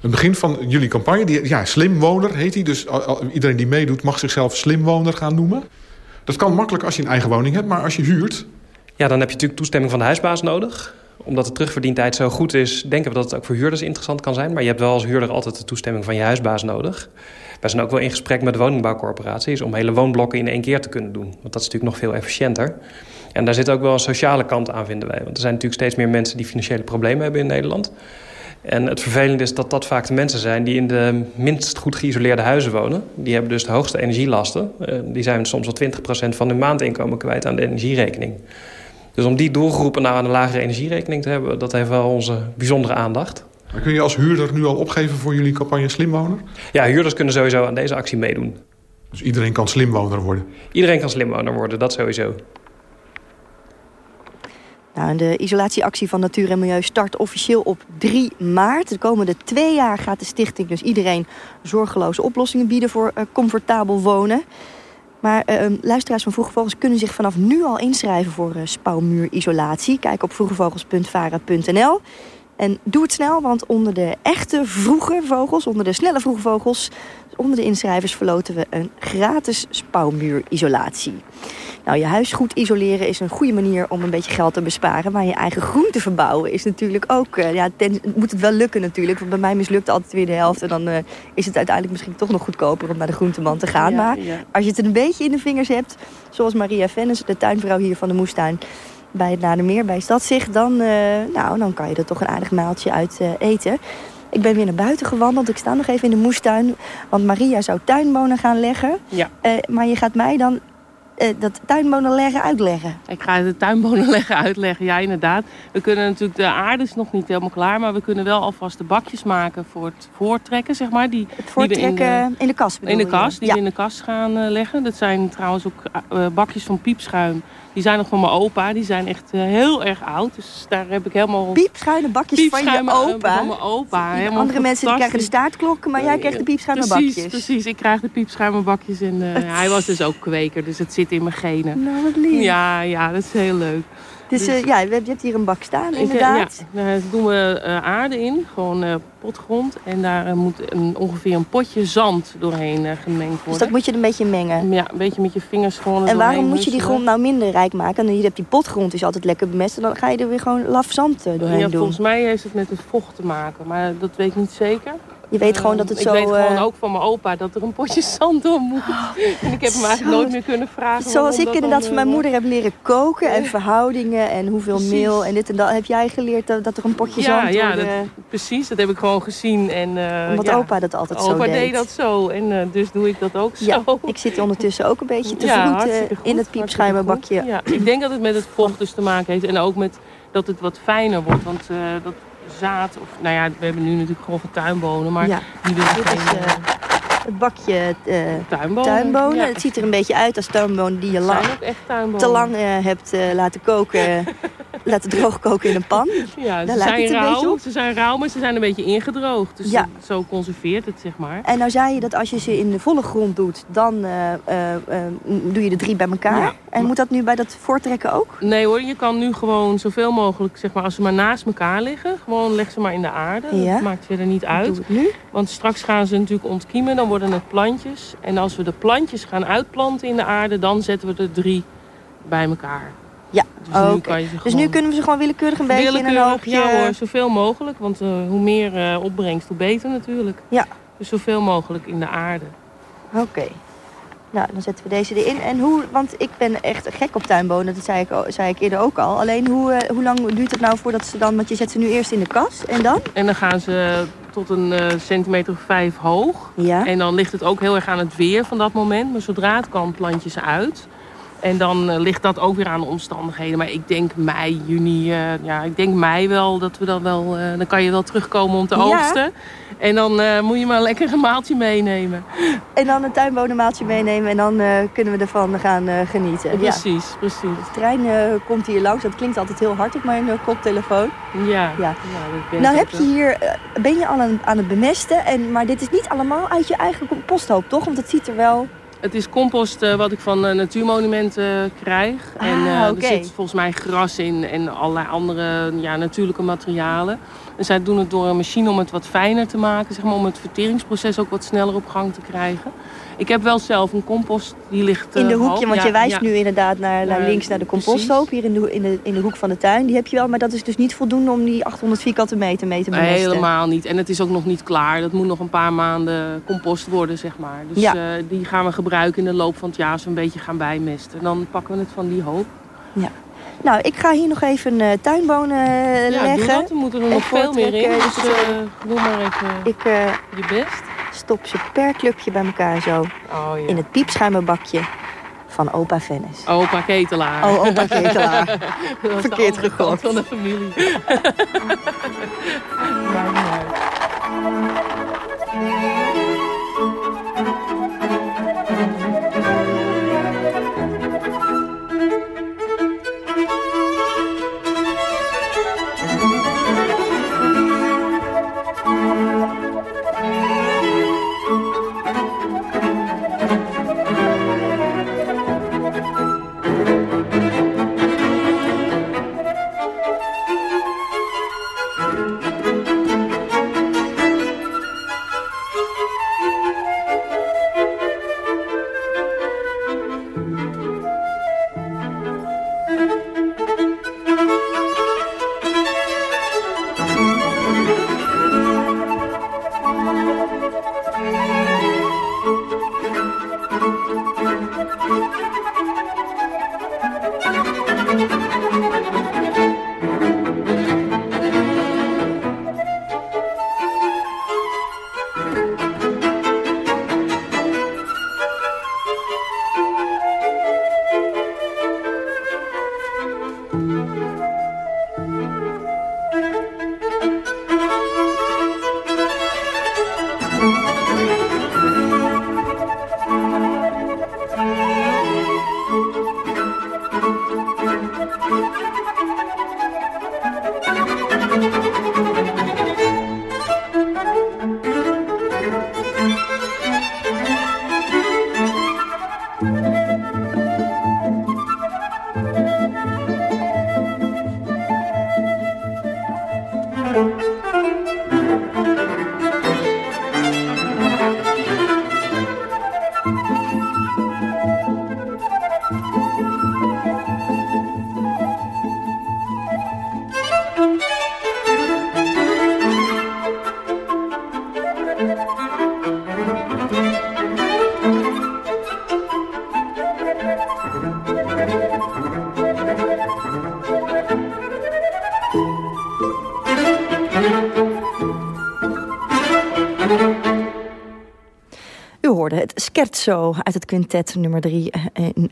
Het begin van jullie campagne, die, ja, slimwoner heet hij. Dus iedereen die meedoet mag zichzelf slimwoner gaan noemen. Dat kan makkelijk als je een eigen woning hebt, maar als je huurt... Ja, dan heb je natuurlijk toestemming van de huisbaas nodig. Omdat de terugverdientijd zo goed is, denken we dat het ook voor huurders interessant kan zijn. Maar je hebt wel als huurder altijd de toestemming van je huisbaas nodig. Wij zijn ook wel in gesprek met woningbouwcorporaties... om hele woonblokken in één keer te kunnen doen. Want dat is natuurlijk nog veel efficiënter. En daar zit ook wel een sociale kant aan, vinden wij. Want er zijn natuurlijk steeds meer mensen die financiële problemen hebben in Nederland. En het vervelende is dat dat vaak de mensen zijn die in de minst goed geïsoleerde huizen wonen. Die hebben dus de hoogste energielasten. Eh, die zijn soms wel 20% van hun maandinkomen kwijt aan de energierekening. Dus om die doelgroepen nou aan een lagere energierekening te hebben... dat heeft wel onze bijzondere aandacht. Maar kun je als huurder nu al opgeven voor jullie campagne Slimwoner? Ja, huurders kunnen sowieso aan deze actie meedoen. Dus iedereen kan slimwoner worden? Iedereen kan slimwoner worden, dat sowieso. Nou, de isolatieactie van Natuur en Milieu start officieel op 3 maart. De komende twee jaar gaat de stichting dus iedereen zorgeloze oplossingen bieden voor uh, comfortabel wonen. Maar uh, luisteraars van Vroege Vogels kunnen zich vanaf nu al inschrijven voor uh, spouwmuurisolatie. Kijk op vroegevogels.vara.nl. En doe het snel, want onder de echte vroege vogels, onder de snelle vroege vogels... onder de inschrijvers verloten we een gratis spouwmuurisolatie. Nou, je huis goed isoleren is een goede manier om een beetje geld te besparen. Maar je eigen groente verbouwen is natuurlijk ook... Uh, ja, ten, moet het wel lukken natuurlijk. Want bij mij mislukt altijd weer de helft. En dan uh, is het uiteindelijk misschien toch nog goedkoper om naar de groenteman te gaan. Ja, maar ja. als je het een beetje in de vingers hebt... zoals Maria Vennis, de tuinvrouw hier van de moestuin bij het Nadermeer, bij Stadzicht... dan, uh, nou, dan kan je er toch een aardig maaltje uit eten. Ik ben weer naar buiten gewandeld. Ik sta nog even in de moestuin. Want Maria zou tuinbonen gaan leggen. Ja. maar je gaat mij dan uh, dat tuinbonen leggen uitleggen? Ik ga de tuinbonen leggen uitleggen, ja inderdaad. We kunnen natuurlijk, de aarde is nog niet helemaal klaar... maar we kunnen wel alvast de bakjes maken voor het voortrekken, zeg maar. Die, het voortrekken die in, de, in de kast In de kast, die ja. we in de kast gaan uh, leggen. Dat zijn trouwens ook uh, bakjes van piepschuim. Die zijn nog van mijn opa. Die zijn echt uh, heel erg oud. Dus daar heb ik helemaal... Piepschuime bakjes van je opa? van mijn opa. Helemaal Andere mensen die krijgen de staartklokken, maar jij krijgt de piepschuime precies, bakjes. Precies, ik krijg de piepschuime bakjes. En, uh, hij was dus ook kweker, dus het zit in mijn genen. Nou, wat lief. Ja, ja, dat is heel leuk. Dus, dus uh, ja, je hebt hier een bak staan, inderdaad. Ja, daar doen we uh, aarde in, gewoon potgrond. En daar moet een, ongeveer een potje zand doorheen gemengd worden. Dus dat moet je een beetje mengen? Ja, een beetje met je vingers gewoon En waarom moet je die grond nou minder rijk maken? En je hebt die potgrond is altijd lekker bemest. En dan ga je er weer gewoon laf zand doorheen ja, doen. Volgens mij heeft het met het vocht te maken, maar dat weet ik niet zeker. Je weet gewoon dat het ik zo... Ik weet gewoon ook van mijn opa dat er een potje zand door moet. En ik heb hem eigenlijk nooit meer kunnen vragen. Zoals ik inderdaad van mijn moeder heb leren koken en verhoudingen en hoeveel precies. meel en dit en dat. Heb jij geleerd dat, dat er een potje ja, zand ja, door dat, precies. Dat heb ik gewoon gezien. En, uh, Omdat ja. opa dat altijd opa zo deed. deed dat zo en uh, dus doe ik dat ook zo. Ja, ik zit ondertussen ook een beetje te ja, vroeten in het piepschuimerbakje. Ja, ik denk dat het met het vocht dus te maken heeft en ook met dat het wat fijner wordt. Want uh, dat zaad. Of, nou ja, we hebben nu natuurlijk gewoon tuinbonen. Maar ja. Dit geen... is uh, het bakje uh, tuinbonen. tuinbonen. Ja. Het ziet er een beetje uit als tuinbonen die je lang, te lang uh, hebt laten koken. laten droogkoken in een pan. Ja, ze zijn, rauw, ze zijn rauw, maar ze zijn een beetje ingedroogd. Dus ja. zo conserveert het, zeg maar. En nou zei je dat als je ze in de volle grond doet, dan doe je de drie bij elkaar. Ja. En moet dat nu bij dat voortrekken ook? Nee hoor, je kan nu gewoon zoveel mogelijk, zeg maar, als ze maar naast elkaar liggen, gewoon leg ze maar in de aarde. Ja. Dat maakt verder niet uit. Doe het nu? Want straks gaan ze natuurlijk ontkiemen, dan worden het plantjes. En als we de plantjes gaan uitplanten in de aarde, dan zetten we er drie bij elkaar. Ja, Dus nu Dus nu kunnen we ze gewoon willekeurig een beetje in een hoopje... ja hoor, zoveel mogelijk. Want eh, hoe meer eh, opbrengst, hoe beter natuurlijk. Ja. Dus zoveel mogelijk in de aarde. Oké. Nou, dan zetten we deze erin. En hoe, want ik ben echt gek op tuinbonen, dat zei ik, zei ik eerder ook al. Alleen hoe, eh, hoe lang duurt het nou voordat ze dan, want je zet ze nu eerst in de kas en dan? En dan gaan ze tot een eh, centimeter of vijf hoog. Ja. En dan ligt het ook heel erg aan het weer van dat moment. Maar zodra het kan, plant je ze uit. En dan eh, ligt dat ook weer aan de omstandigheden. Maar ik denk mei, juni, eh, ja, ik denk mei wel dat we dan wel... eh, dan kan je wel terugkomen om te Ja. oogsten. En dan moet je maar lekker een maaltje meenemen. En dan een tuinbonenmaaltje meenemen en dan kunnen we ervan gaan genieten. Ja. Precies, precies. De trein komt hier langs, dat klinkt altijd heel hard op mijn koptelefoon. Ja, Ja. Nou heb je hier, ben je al aan, aan het bemesten, en, maar dit is niet allemaal uit je eigen composthoop, toch? Want het ziet er wel... Het is compost eh, wat ik van eh, Natuurmonumenten eh, krijg. Ah, en oké. er zit volgens mij gras in en allerlei andere ja, natuurlijke materialen. En zij doen het door een machine om het wat fijner te maken. Zeg maar, om het verteringsproces ook wat sneller op gang te krijgen. Ik heb wel zelf een compost, die ligt In de eh, hoekje, hoog. want Ja, je wijst ja. nu inderdaad naar, naar links naar de composthoop. Hier in de, in, de, in de hoek van de tuin. Die heb je wel, maar dat is dus niet voldoende om die 800 vierkante meter mee te bemesten. Helemaal niet. En het is ook nog niet klaar. Dat moet nog een paar maanden compost worden, zeg maar. Dus Ja. eh, die gaan we gebruiken in de loop van het jaar we een beetje gaan bijmesten. En dan pakken we het van die hoop. Ja. Nou, ik ga hier nog even tuinbonen eh, Ja, leggen. doe dat. Er moeten er nog veel meer in. Dus doe maar even Ik je best. Stop ze per clubje bij elkaar zo. Oh, ja. In het piepschuimerbakje van opa Vennis. Opa Ketelaar. Oh, opa Ketelaar. Verkeerd gegooid. van de familie. scherzo uit het quintet nummer 3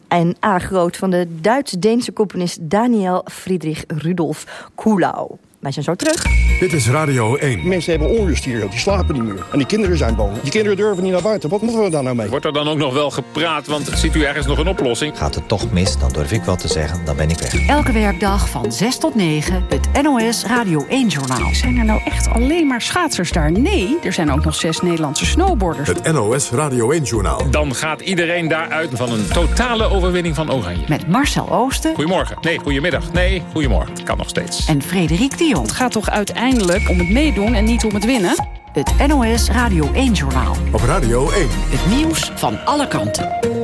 en A groot van de Duits-Deense componist Daniel Friedrich Rudolf Kulau. Wij zijn zo terug. Dit is Radio 1. Mensen hebben onrust die slapen niet meer. En die kinderen zijn bang. Die kinderen durven niet naar buiten. Wat moeten we daar nou mee? Wordt er dan ook nog wel gepraat, want ziet u ergens nog een oplossing? Gaat het toch mis, dan durf ik wel te zeggen, dan ben ik weg. Elke werkdag van 6 tot 9 het NOS Radio 1-journaal. Zijn er nou echt alleen maar schaatsers daar? Nee, er zijn ook nog zes Nederlandse snowboarders. Het NOS Radio 1-journaal. Dan gaat iedereen daaruit van een totale overwinning van Oranje. Met Marcel Oosten Goedemorgen. Nee, goedemiddag. Nee, goedemorgen. Het kan nog steeds. en Frederik Dion. Het gaat toch uiteindelijk om het meedoen en niet om het winnen? Het NOS Radio 1-journaal. Op Radio 1. Het nieuws van alle kanten.